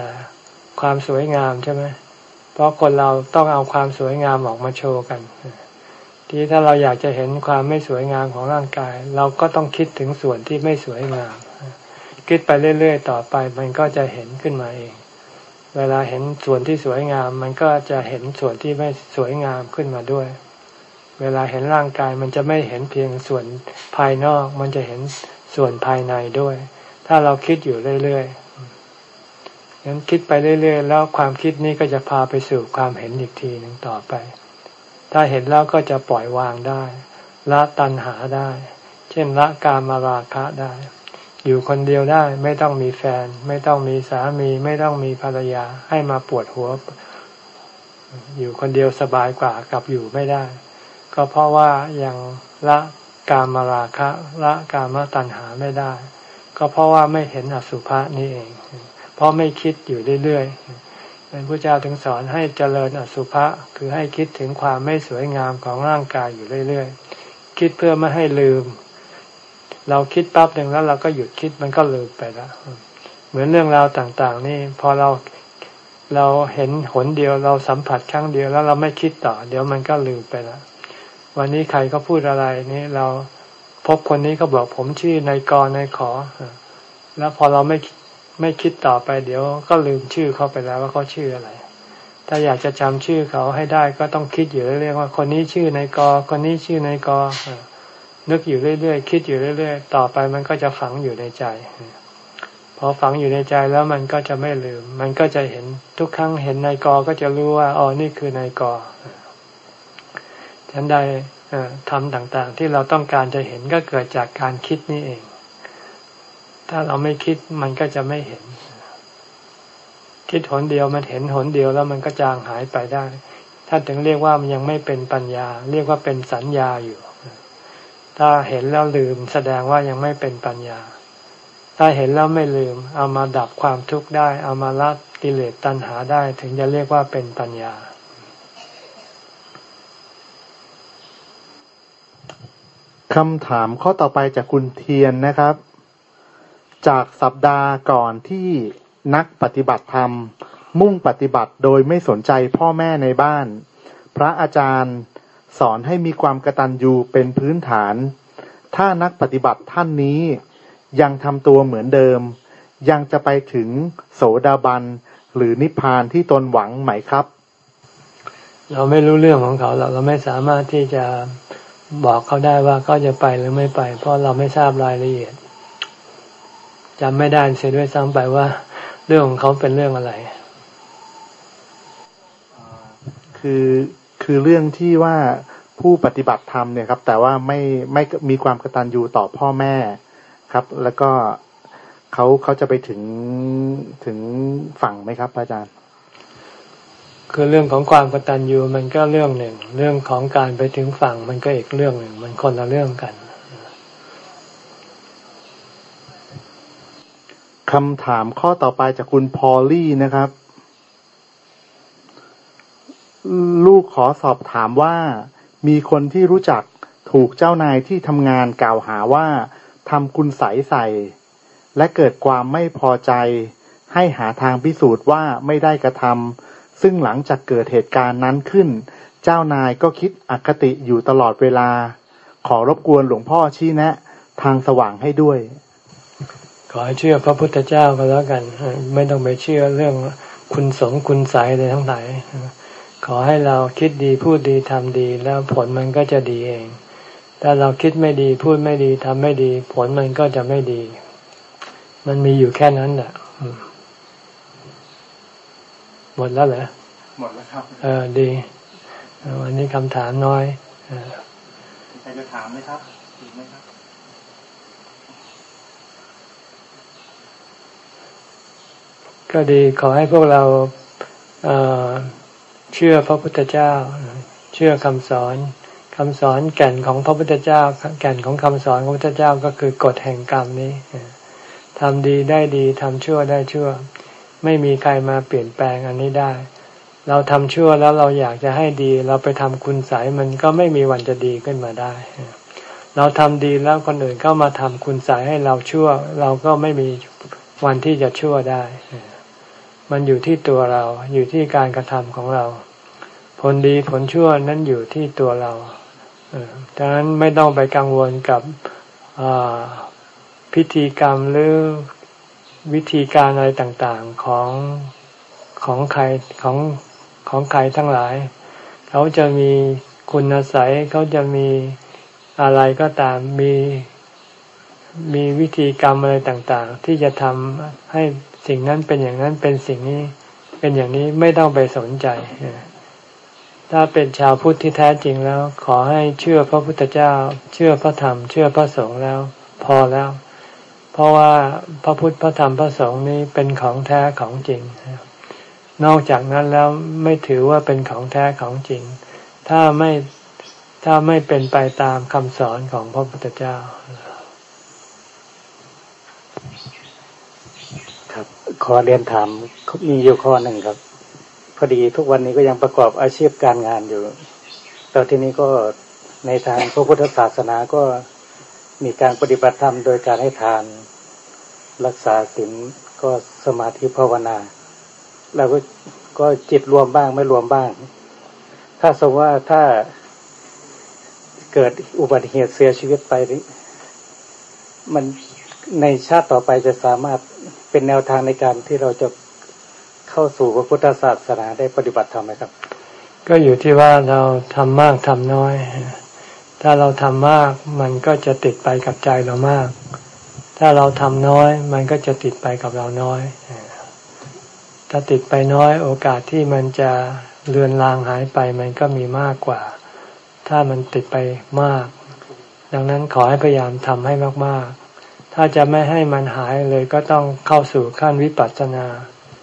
ความสวยงามใช่ไหม เพราะคนเราต้องเอาความสวยงามออกมาโชว์กัน ที่ถ้าเราอยากจะเห็นความไม่สวยงามของร่างกาย เราก็ต้องคิดถึงส่วนที่ไม่สวยงาม คิดไปเรื่อยๆ ต่อไปมันก็จะเห็นขึ้นมาเอง เวลาเห็นส่วนที่สวยงาม มันก็จะเห็นส่วนที่ไม่สวยงามขึ้นมาด้วย เวลาเห็นร่างกายมันจะไม่เห็นเพียงส่วนภายนอก มันจะเห็นส่วนภายในด้วย ถ้าเราคิดอยู่เรื่อยๆ งั้นคิดไปเรื่อยๆ แล้วความคิดนี้ก็จะพาไปสู่ความเห็นอีกทีหนึ่งต่อไป ถ้าเห็นแล้วก็จะปล่อยวางได้ละตัณหาได้ เช่นละกามราคะได้ อยู่คนเดียวได้ไม่ต้องมีแฟน ไม่ต้องมีสามีไม่ต้องมีภรรยาให้มาปวดหัว อยู่คนเดียวสบายกว่ากับอยู่ไม่ได้ ก็เพราะว่ายังละกามราคะละกามตัณหาไม่ได้ ก็เพราะว่าไม่เห็นอสุภะนี่เอง เพราะไม่คิดอยู่เรื่อยๆเป็นพระเจ้าถึงสอนให้เจริญอสุภะคือให้คิดถึงความไม่สวยงามของร่างกายอยู่เรื่อยๆ คิดเพื่อไม่ให้ลืม เราคิดปั๊บหนึ่งแล้วเราก็หยุดคิดมันก็ลืมไปแล้วเหมือนเรื่องราวต่างๆ นี่พอเราเราเห็นหนเดียวเราสัมผัสครั้งเดียวแล้วเราไม่คิดต่อ เดี๋ยวมันก็ลืมไปแล้ววันนี้ใครก็พูดอะไรนี่เราพบคนนี้ก็บอกผมชื่อนายกรนายขอ แล้วพอเราไม่ ไม่คิดต่อไปเดี๋ยวก็ลืมชื่อเขาไปแล้วว่าเขาชื่ออะไร ถ้าอยากจะจำชื่อเขาให้ได้ก็ต้องคิดอยู่เรื่อยๆว่า คนนี้ชื่อนายกคนนี้ชื่อนายกนึกอยู่เรื่อยๆคิดอยู่เรื่อยๆต่อไปมันก็จะฝังอยู่ในใจพอฝังอยู่ในใจแล้วมันก็จะไม่ลืม มันก็จะเห็นทุกครั้งเห็นนายกก็จะรู้ว่าอ๋อนี่คือนายกฉันใดทำต่างๆ ที่เราต้องการจะเห็นก็เกิดจากการคิดนี่เอง ถ้าเราไม่คิดมันก็จะไม่เห็น คิดหนเดียวมันเห็นหนเดียวแล้วมันก็จางหายไปได้ท่านถึงเรียกว่ามันยังไม่เป็นปัญญา เรียกว่าเป็นสัญญาอยู่ ถ้าเห็นแล้วลืมแสดงว่ายังไม่เป็นปัญญา ถ้าเห็นแล้วไม่ลืม เอามาดับความทุกข์ได้ เอามาละกิเลสตัณหาได้ ถึงจะเรียกว่าเป็นปัญญาคำถามข้อต่อไปจากคุณเทียนนะครับ จากสัปดาห์ก่อนที่นักปฏิบัติธรรม มุ่งปฏิบัติโดยไม่สนใจพ่อแม่ในบ้าน พระอาจารย์สอนให้มีความกตัญญูเป็นพื้นฐาน ถ้านักปฏิบัติท่านนี้ ยังทำตัวเหมือนเดิม ยังจะไปถึงโสดาบันหรือนิพพานที่ตนหวังไหมครับ เราไม่รู้เรื่องของเขาเราเราไม่สามารถที่จะบอกเขาได้ว่าเขาจะไปหรือไม่ไป เพราะเราไม่ทราบรายละเอียด จำไม่ได้เสียด้วยซ้ำไปว่า เรื่องของเขาเป็นเรื่องอะไร คือคือเรื่องที่ว่าผู้ปฏิบัติธรรมเนี่ยครับ แต่ว่าไม่ไม่มีความกตัญญูต่อพ่อแม่ครับ แล้วก็เขาเขาจะไปถึงถึงฝั่งไหมครับอาจารย์ คือเรื่องของความกตัญญูมันก็เรื่องหนึ่ง เรื่องของการไปถึงฝั่งมันก็อีกเรื่องหนึ่ง มันคนละเรื่องกัน คำถามข้อต่อไปจากคุณพอลลี่นะครับ ลูกขอสอบถามว่า มีคนที่รู้จักถูกเจ้านายที่ทำงานกล่าวหาว่าทำคุณใสใส่ และเกิดความไม่พอใจ ให้หาทางพิสูจน์ว่าไม่ได้กระทำซึ่งหลังจากเกิดเหตุการณ์นั้นขึ้น เจ้านายก็คิดอคติอยู่ตลอดเวลา ขอรบกวนหลวงพ่อชี้แนะ ทางสว่างให้ด้วย ขอให้เชื่อพระพุทธเจ้าก็แล้วกัน ไม่ต้องไปเชื่อเรื่องคุณสงคุณสายอะไรทั้งหลายขอให้เราคิดดีพูดดีทำดี แล้วผลมันก็จะดีเอง ถ้าเราคิดไม่ดีพูดไม่ดีทำไม่ดี ผลมันก็จะไม่ดี มันมีอยู่แค่นั้นแหละหมดแล้วเหรอหมดแล้วครับ เออดี วันนี้คำถามน้อยใครจะถามไหมครับอีกไหมครับ ก็ดีขอให้พวกเราเเชื่อพระพุทธเจ้า เชื่อคำสอนคำสอนแก่นของพระพุทธเจ้า แก่นของคำสอนของพระพุทธเจ้าก็คือกฎแห่งกรรมนี้ทำดีได้ดีทำชั่วได้ชั่ว ไม่มีใครมาเปลี่ยนแปลงอันนี้ได้ เราทำชั่วแล้วเราอยากจะให้ดี เราไปทำคุณสายมันก็ไม่มีวันจะดีขึ้นมาได้ เราทำดีแล้วคนอื่นเข้ามาทำคุณสายให้เราชั่ว เราก็ไม่มีวันที่จะชั่วได้ มันอยู่ที่ตัวเราอยู่ที่การกระทำของเรา ผลดีผลชั่วนั้นอยู่ที่ตัวเราดังนั้นไม่ต้องไปกังวลกับพิธีกรรมหรือวิธีการอะไรต่างๆของของใครของของใครทั้งหลาย เขาจะมีคุณอาศัยเขาจะมีอะไรก็ตามมีมีวิธีกรรมอะไรต่างๆ ที่จะทำให้ สิ่งนั้นเป็นอย่างนั้นเป็นสิ่งนี้ เป็นอย่างนี้ไม่ต้องไปสนใจ ถ้าเป็นชาวพุทธที่แท้จริงแล้ว ขอให้เชื่อพระพุทธเจ้า เชื่อพระธรรม เชื่อพระสงฆ์แล้ว พอแล้ว เพราะว่าพระพุทธพระธรรมพระสงฆ์นี้เป็นของแท้ของจริง นอกจากนั้นแล้วไม่ถือว่าเป็นของแท้ของจริง ถ้าไม่ถ้าไม่เป็นไปตามคำสอนของพระพุทธเจ้า ครับ ขอเรียนถามมีอยู่ข้อหนึ่งครับ พอดีทุกวันนี้ก็ยังประกอบอาชีพการงานอยู่ตอนที่นี้ก็ในทางพระพุทธศาสนาก็มีการปฏิบัติธรรมโดยการให้ทาน รักษาศีลก็สมาธิภาวนา แล้วก็ก็จิตรวมบ้างไม่รวมบ้าง ถ้าสมมติว่าถ้าเกิดอุบัติเหตุเสียชีวิตไป มันในชาติต่อไปจะสามารถ เป็นแนวทางในการที่เราจะเข้าสู่พระพุทธศาสนาได้ปฏิบัติธรรมไหมครับ ก็อยู่ที่ว่าเราทำมากทำน้อย ถ้าเราทำมากมันก็จะติดไปกับใจเรามาก ถ้าเราทำน้อย มันก็จะติดไปกับเราน้อย ถ้าติดไปน้อยโอกาสที่มันจะเลือนลางหายไปมันก็มีมากกว่า ถ้ามันติดไปมาก ดังนั้นขอให้พยายามทำให้มากๆ ถ้าจะไม่ให้มันหายเลยก็ต้องเข้าสู่ขั้นวิปัสสนา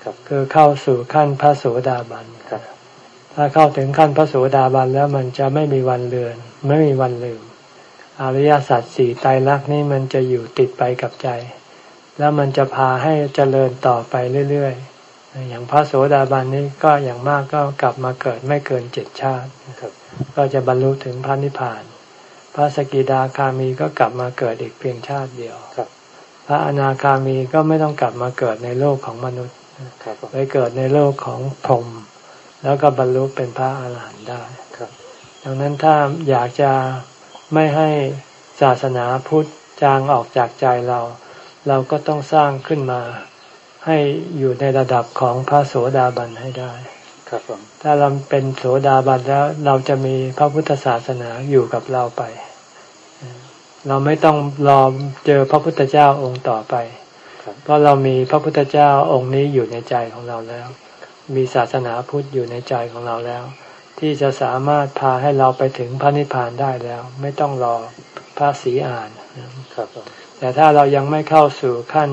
ครับคือเข้าสู่ขั้นพระโสดาบันครับถ้าเข้าถึงขั้นพระโสดาบันแล้วมันจะไม่มีวันเลือน ไม่มีวันลืม อริยสัจสี่ไตรลักษณ์นี่มันจะอยู่ติดไปกับใจ แล้วมันจะพาให้เจริญต่อไปเรื่อยๆ อย่างพระโสดาบันนี้ก็อย่างมากก็กลับมาเกิดไม่เกินเจ็ดชาติครับก็จะบรรลุถึงพระนิพพาน พระสกิดาคามีก็กลับมาเกิดอีกเพียงชาติเดียวครับ พระอนาคามีก็ไม่ต้องกลับมาเกิดในโลกของมนุษย์ครับผมไปเกิดในโลกของพรหมแล้วก็บรรลุเป็นพระอาหารหันต์ได้ครับ ดังนั้นถ้าอยากจะไม่ให้ศาสนาพุทธจางออกจากใจเรา เราก็ต้องสร้างขึ้นมาให้อยู่ในระดับของพระโสดาบันให้ได้ ครับผมถ้าเราเป็นโสดาบันแล้วเราจะมีพระพุทธศาสนาอยู่กับเราไป เราไม่ต้องรอเจอพระพุทธเจ้าองค์ต่อไปครับเพราะเรามีพระพุทธเจ้าองค์นี้อยู่ในใจของเราแล้ว มีศาสนาพุทธอยู่ในใจของเราแล้ว ที่จะสามารถพาให้เราไปถึงพระนิพพานได้แล้ว ไม่ต้องรอพระศรีอานครับผมแต่ถ้าเรายังไม่เข้าสู่ขั้น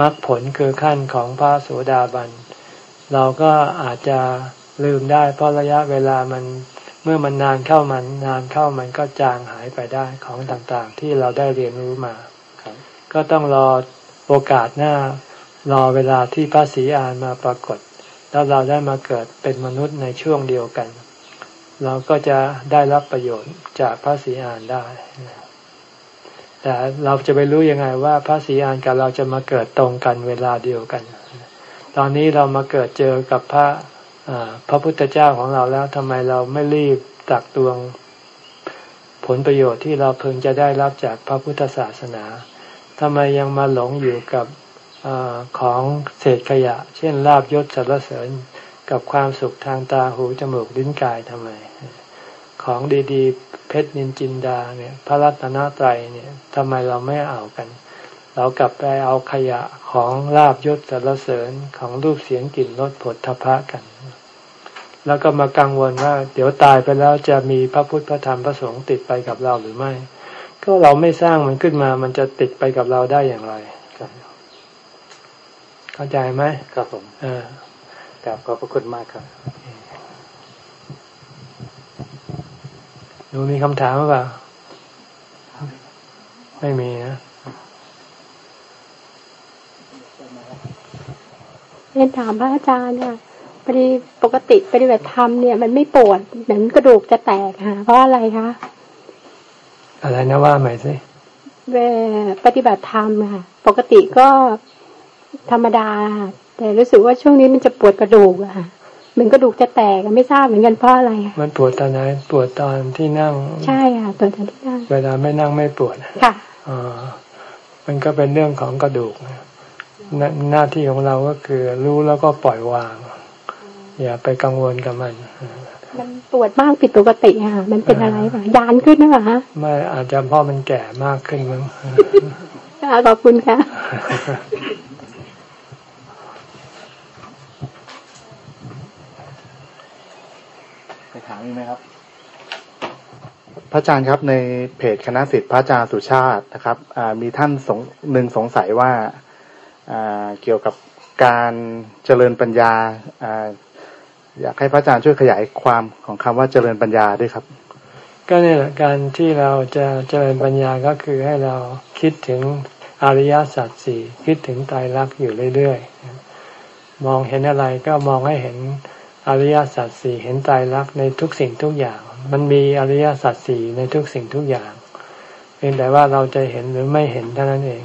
มรรคผลคือขั้นของพระโสดาบัน เราก็อาจจะลืมได้ เพราะระยะเวลามันเมื่อมันนานเข้ามันนานเข้ามันก็จางหายไปได้ของต่างๆ ที่เราได้เรียนรู้มาครับก็ต้องรอโอกาสหน้ารอเวลาที่พระศรีอานมาปรากฏ แล้วเราได้มาเกิดเป็นมนุษย์ในช่วงเดียวกัน เราก็จะได้รับประโยชน์จากพระศรีอานได้ แต่เราจะไปรู้ยังไงว่าพระศรีอานกับเราจะมาเกิดตรงกันเวลาเดียวกัน ตอนนี้เรามาเกิดเจอกับพระพระพุทธเจ้าของเราแล้วทำไมเราไม่รีบตักตวง ผลประโยชน์ที่เราเพิ่งจะได้รับจากพระพุทธศาสนาทำไมยังมาหลงอยู่กับอของเศษขยะ เช่นลาบยศสรรเสริญกับความสุขทางตาหูจมูกลิ้นกายทำไม ของดีๆ เพชรนินจินดาเนี่ย พระรัตนตรัยเนี่ยทำไมเราไม่เอากัน เรากลับไปเอาขยะของลาบยศสรรเสริญของรูปเสียงกลิ่นรสผลทพะกัน แล้วก็มากังวลว่า เดี๋ยวตายไปแล้วจะมีพระพุทธพระธรรมพระสงฆ์ติดไปกับเราหรือไม่ ก็เราไม่สร้างมันขึ้นมา มันจะติดไปกับเราได้อย่างไรครับเข้าใจไหมครับผมอ่ากราบขอบพระคุณมากครับหนูมีคำถามหรือเปล่า ไม่มีนะ เรียนถามพระอาจารย์เนี่ยปฏิปกติปฏิบัติธรรมเนี่ยมันไม่ปวดเหมือนกระดูกจะแตกค่ะ เพราะอะไรคะอะไรนะว่าใหม่สิเวปฏิบัติธรรมค่ะ ปกติก็ธรรมดาค่ะแต่รู้สึกว่าช่วงนี้มันจะปวดกระดูกอะค่ะเหมือนกระดูกจะแตกอะไม่ทราบเหมือนกันเพราะอะไรอะมันปวดตอนไหนปวดตอนที่นั่ง ใช่ค่ะตัวทันที่นั่ง เวลาไม่นั่งไม่ปวดค่ะอ่ามันก็เป็นเรื่องของกระดูกนะ หน้าหน้าที่ของเราก็คือ รู้แล้วก็ปล่อยวาง อย่าไปกังวลกับมัน มันปวดมากผิดปกติอะค่ะมันเป็นอะไรป่ะยานขึ้นหรือเปล่าคะไม่อาจจะเพราะมันแก่มากขึ้นมั้งค่ะขอบคุณค่ะอถามมีไหมครับ พระอาจารย์ครับในเพจคณะสิทธิพระอาจารย์สุชาตินะครับมีท่านสงหนึ่งสงสัยว่า เกี่ยวกับการเจริญปัญญาอยากให้พระอาจารย์ช่วยขยายความของคำว่าเจริญปัญญาด้วยครับ ก็เนี่แหละการที่เราจะเจริญปัญญาก็คือให้เราคิดถึงอริยสัจสี่คิดถึงไตรลักอยู่เรื่อยๆมองเห็นอะไรก็มองให้เห็นอริยสัจสี่เห็นไตรลักในทุกสิ่งทุกอย่าง มันมีอริยสัจสี่ในทุกสิ่งทุกอย่างเพียงแต่ว่าเราจะเห็นหรือไม่เห็นเท่านั้นเอง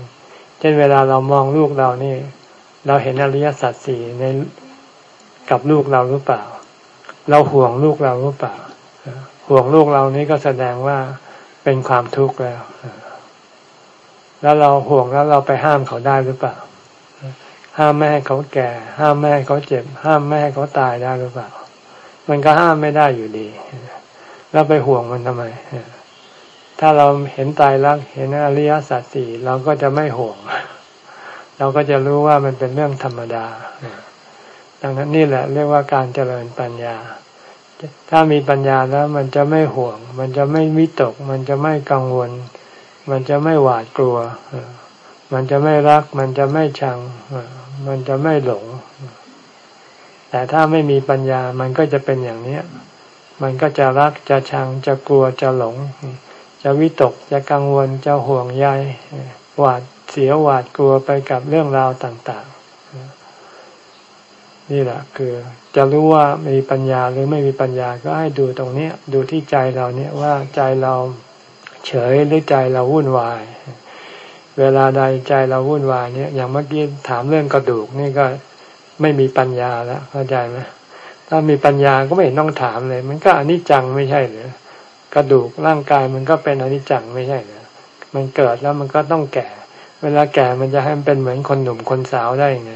เช่นเวลาเรามองลูกเรานี่ เราเห็นอริยสัจสี่ในกับลูกเราหรือเปล่า เราห่วงลูกเราหรือเปล่า ห่วงลูกเรานี้ก็แสดงว่าเป็นความทุกข์แล้ว แล้วเราห่วงแล้วเราไปห้ามเขาได้หรือเปล่า ห้ามไม่ให้เขาแก่ ห้ามไม่ให้เขาเจ็บ ห้ามไม่ให้เขาตายได้หรือเปล่า มันก็ห้ามไม่ได้อยู่ดี แล้วไปห่วงมันทำไม ถ้าเราเห็นตายรักเห็นอริยสัจสี่เราก็จะไม่ห่วง เราก็จะรู้ว่ามันเป็นเรื่องธรรมดา ดังนั้นนี่แหละเรียกว่าการเจริญปัญญา ถ้ามีปัญญาแล้วมันจะไม่ห่วง มันจะไม่วิตก มันจะไม่กังวล มันจะไม่หวาดกลัว มันจะไม่รัก มันจะไม่ชัง มันจะไม่หลง แต่ถ้าไม่มีปัญญามันก็จะเป็นอย่างนี้ มันก็จะรักจะชังจะกลัวจะหลง จะวิตกจะกังวลจะห่วงใยหวาดเสียหวาดกลัวไปกับเรื่องราวต่างๆ นี่แหละคือ จะรู้ว่ามีปัญญาหรือไม่มีปัญญาก็ให้ดูตรงนี้ดูที่ใจเราเนี่ยว่าใจเราเฉยหรือใจเราวุ่นวาย เวลาใดใจเราวุ่นวายเนี่ยอย่างเมื่อกี้ถามเรื่องกระดูกนี่ก็ไม่มีปัญญาแล้วเข้าใจไหมถ้ามีปัญญาก็ไม่เห็นต้องถามเลย มันก็อนิจจังไม่ใช่หรือ กระดูกร่างกายมันก็เป็นอนิจจังไม่ใช่หรอมันเกิดแล้วมันก็ต้องแก่ เวลาแก่มันจะให้มันเป็นเหมือนคนหนุ่มคนสาวได้ไง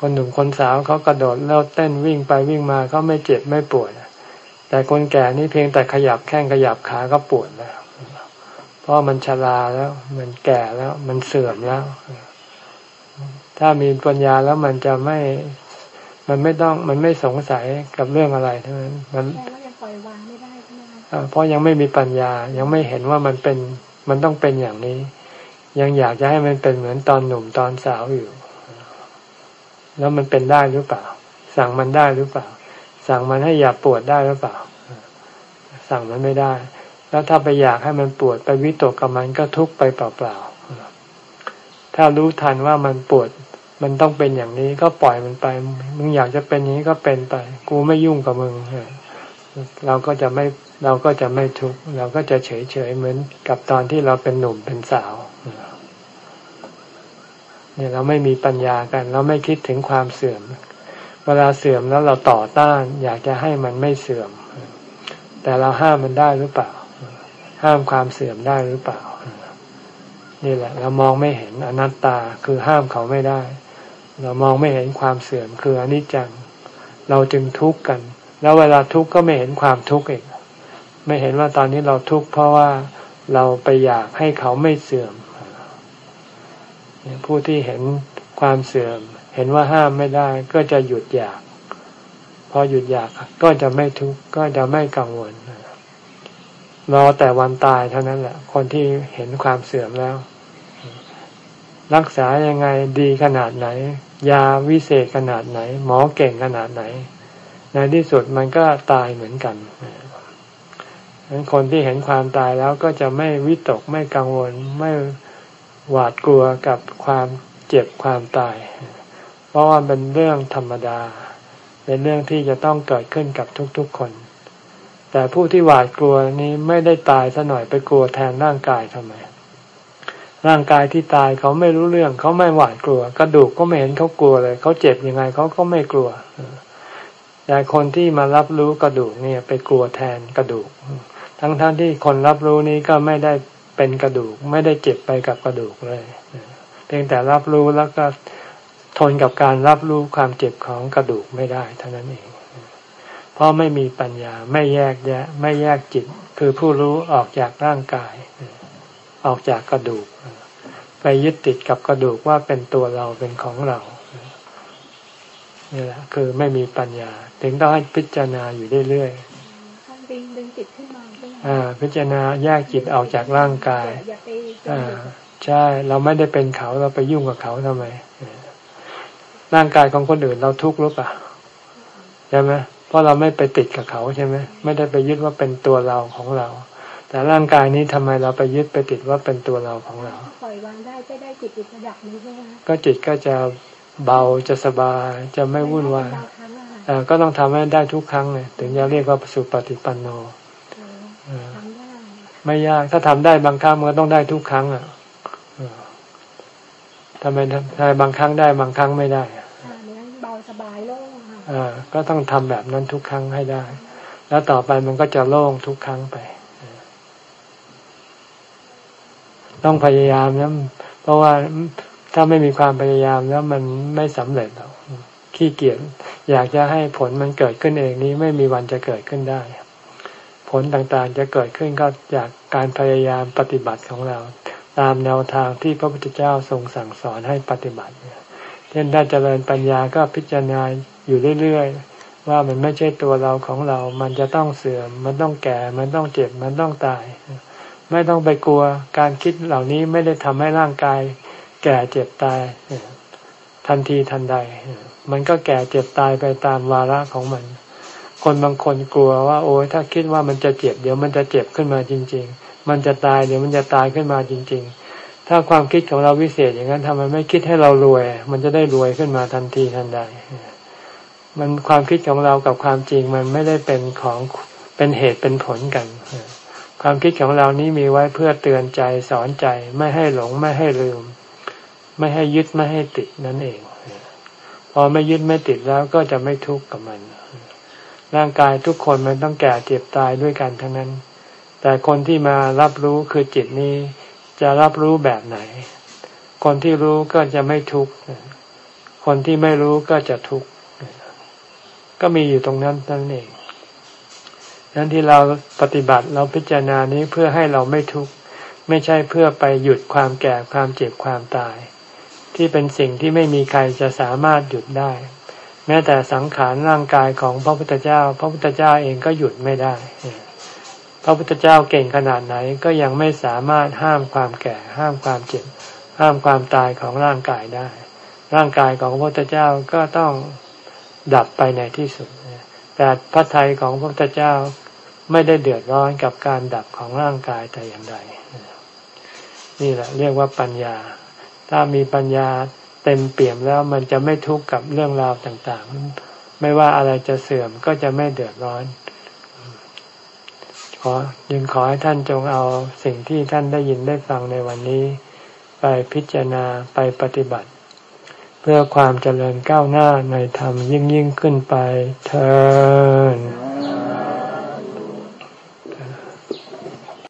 คนหนุ่มคนสาวเขากระโดดแล้วเต้นวิ่งไปวิ่งมาเขาไม่เจ็บไม่ปวดแต่คนแก่นี่เพียงแต่ขยับแข้งขยับขาก็ปวดแล้ว เพราะมันชราแล้ว มันแก่แล้ว มันเสื่อมแล้ว ถ้ามีปัญญาแล้วมันจะไม่ มันไม่ต้อง มันไม่สงสัยกับเรื่องอะไรทั้งนั้น มัน เพราะยังไม่มีปัญญา ยังไม่เห็นว่ามันเป็น มันต้องเป็นอย่างนี้ ยังอยากจะให้มันเป็นเหมือนตอนหนุ่มตอนสาวอยู่ แล้วมันเป็นได้หรือเปล่า สั่งมันได้หรือเปล่า สั่งมันให้อย่าปวดได้หรือเปล่า สั่งมันไม่ได้ แล้วถ้าไปอยากให้มันปวดไปวิตกกับมันก็ทุกไปเปล่าๆ ถ้ารู้ทันว่ามันปวด มันต้องเป็นอย่างนี้ก็ปล่อยมันไป มึงอยากจะเป็นอย่างนี้ก็เป็นไป กูไม่ยุ่งกับมึง เราก็จะไม่ เราก็จะไม่ทุกข์เราก็จะเฉยเฉยเหมือนกับตอนที่เราเป็นหนุ่มเป็นสาวเนี่ยเราไม่มีปัญญากัน เราไม่คิดถึงความเสื่อม เวลาเสื่อมแล้วเราต่อต้าน อยากจะให้มันไม่เสื่อม แต่เราห้ามมันได้หรือเปล่า ห้ามความเสื่อมได้หรือเปล่า นี่แหละ เรามองไม่เห็นอนัตตาคือห้ามเขาไม่ได้ เรามองไม่เห็นความเสื่อมคืออนิจจัง เราจึงทุกข์กัน แล้วเวลาทุกข์ก็ไม่เห็นความทุกข์เอง ไม่เห็นว่าตอนนี้เราทุกข์เพราะว่าเราไปอยากให้เขาไม่เสื่อม ผู้ที่เห็นความเสื่อม เห็นว่าห้ามไม่ได้ก็จะหยุดอยาก พอหยุดอยากก็จะไม่ทุกข์ก็จะไม่กังวลรอแต่วันตายเท่านั้นแหละ คนที่เห็นความเสื่อมแล้ว รักษายังไงดีขนาดไหน ยาวิเศษขนาดไหน หมอเก่งขนาดไหน ในที่สุดมันก็ตายเหมือนกัน ดังนั้นคนที่เห็นความตายแล้วก็จะไม่วิตกไม่กังวลไม่หวาดกลัวกับความเจ็บความตาย เพราะว่าเป็นเรื่องธรรมดา เป็นเรื่องที่จะต้องเกิดขึ้นกับทุกๆคน แต่ผู้ที่หวาดกลัวนี้ไม่ได้ตายซะหน่อยไปกลัวแทนร่างกายทำไม ร่างกายที่ตายเขาไม่รู้เรื่องเขาไม่หวาดกลัว กระดูกก็ไม่เห็นเขากลัวเลย เขาเจ็บยังไงเขาก็ไม่กลัวแต่คนที่มารับรู้กระดูกเนี่ย ไปกลัวแทนกระดูก ทั้งๆทที่คนรับรู้นี้ก็ไม่ได้เป็นกระดูก ไม่ได้เจ็บไปกับกระดูกเลย เพียงแต่รับรู้แล้วก็ทนกับการรับรู้ความเจ็บของกระดูกไม่ได้เท่านั้นเอง เพราะไม่มีปัญญาไม่แยกแยะ ไม่แยกจิต คือผู้รู้ออกจากร่างกาย ออกจากกระดูก ไปยึดติดกับกระดูกว่าเป็นตัวเราเป็นของเรานี่แหละคือไม่มีปัญญา ถึงต้องให้พิจารณาอยู่เรื่อยๆดึงดึงจิตขึ้นมาอ่า พิจารณาแยกจิตออกจากร่างกายอ่าใช่ เราไม่ได้เป็นเขาเราไปยุ่งกับเขาทำไมร่างกายของคนอื่นเราทุกข์หรือเปล่าใช่ไหมเพราะเราไม่ไปติดกับเขาใช่ไหมไม่ได้ไปยึดว่าเป็นตัวเราของเรา แต่ร่างกายนี้ทำไมเราไปยึดไปติดว่าเป็นตัวเราของเราปล่อยวางได้จะได้จิตอิสระนี้ใช่ไหมก็จิตก็จะเบาจะสบายจะไม่วุ่นวายก็ต้องทำให้ได้ทุกครั้งเลยถึงจะเรียกว่าสุปฏิปันโน ไม่ยาก ถ้าทำได้บางครั้งมันก็ต้องได้ทุกครั้งอะทำไมทำไมบางครั้งได้บางครั้งไม่ได้เบาสบายโล่งอ่าก็ต้องทำแบบนั้นทุกครั้งให้ได้ แล้วต่อไปมันก็จะโล่งทุกครั้งไป ต้องพยายามนะเพราะว่าถ้าไม่มีความพยายามแล้วมันไม่สำเร็จหรอกขี้เกียจอยากจะให้ผลมันเกิดขึ้นเองนี้ไม่มีวันจะเกิดขึ้นได้ ผลต่างๆ จะเกิดขึ้นก็จากการพยายามปฏิบัติของเรา ตามแนวทางที่พระพุทธเจ้าทรงสั่งสอนให้ปฏิบัติเช่นถ้าเจริญปัญญาก็พิจารณาอยู่เรื่อยๆ ว่ามันไม่ใช่ตัวเราของเรา มันจะต้องเสื่อม มันต้องแก่ มันต้องเจ็บ มันต้องตาย ไม่ต้องไปกลัว การคิดเหล่านี้ไม่ได้ทำให้ร่างกาย แก่เจ็บตายทันทีทันใด มันก็แก่เจ็บตายไปตามวาระของมัน คนบางคนกลัวว่า โอ้ยถ้าคิดว่ามันจะเจ็บ เดี๋ยวมันจะเจ็บขึ้นมาจริง ๆ มันจะตายเดี๋ยวมันจะตายขึ้นมาจริง ๆ ถ้าความคิดของเราวิเศษอย่างนั้นทำไมไม่คิดให้เรารวย มันจะได้รวยขึ้นมาทันทีทันใดมันความคิดของเรากับความจริงมันไม่ได้เป็นของเป็นเหตุเป็นผลกัน ความคิดของเรานี้มีไว้เพื่อเตือนใจสอนใจไม่ให้หลงไม่ให้ลืม ไม่ให้ยึดไม่ให้ติดนั่นเอง พอไม่ยึดไม่ติดแล้วก็จะไม่ทุกข์กับมัน ร่างกายทุกคนมันต้องแก่เจ็บตายด้วยกันทั้งนั้น แต่คนที่มารับรู้คือจิตนี้ จะรับรู้แบบไหน คนที่รู้ก็จะไม่ทุกข์คนที่ไม่รู้ก็จะทุกข์ก็มีอยู่ตรงนั้นนั่นเองนั้นที่เราปฏิบัติเราพิจารณานี้เพื่อให้เราไม่ทุกข์ไม่ใช่เพื่อไปหยุดความแก่ความเจ็บความตาย ที่เป็นสิ่งที่ไม่มีใครจะสามารถหยุดได้ แม้แต่สังขารร่างกายของพระพุทธเจ้า พระพุทธเจ้าเองก็หยุดไม่ได้ พระพุทธเจ้าเก่งขนาดไหนก็ยังไม่สามารถห้ามความแก่ ห้ามความเจ็บ ห้ามความตายของร่างกายได้ ร่างกายของพระพุทธเจ้าก็ต้องดับไปในที่สุด แต่พระทัยของพระพุทธเจ้าไม่ได้เดือดร้อนกับการดับของร่างกายแต่อย่างใด นี่แหละเรียกว่าปัญญา ถ้ามีปัญญา เต็มเปี่ยมแล้วมันจะไม่ทุกข์กับเรื่องราวต่างๆ ไม่ว่าอะไรจะเสื่อมก็จะไม่เดือดร้อน ขอยึงขอให้ท่านจงเอาสิ่งที่ท่านได้ยินได้ฟังในวันนี้ ไปพิจารณาไปปฏิบัติ เพื่อความเจริญก้าวหน้าในธรรมยิ่งยิ่งขึ้นไปเธอ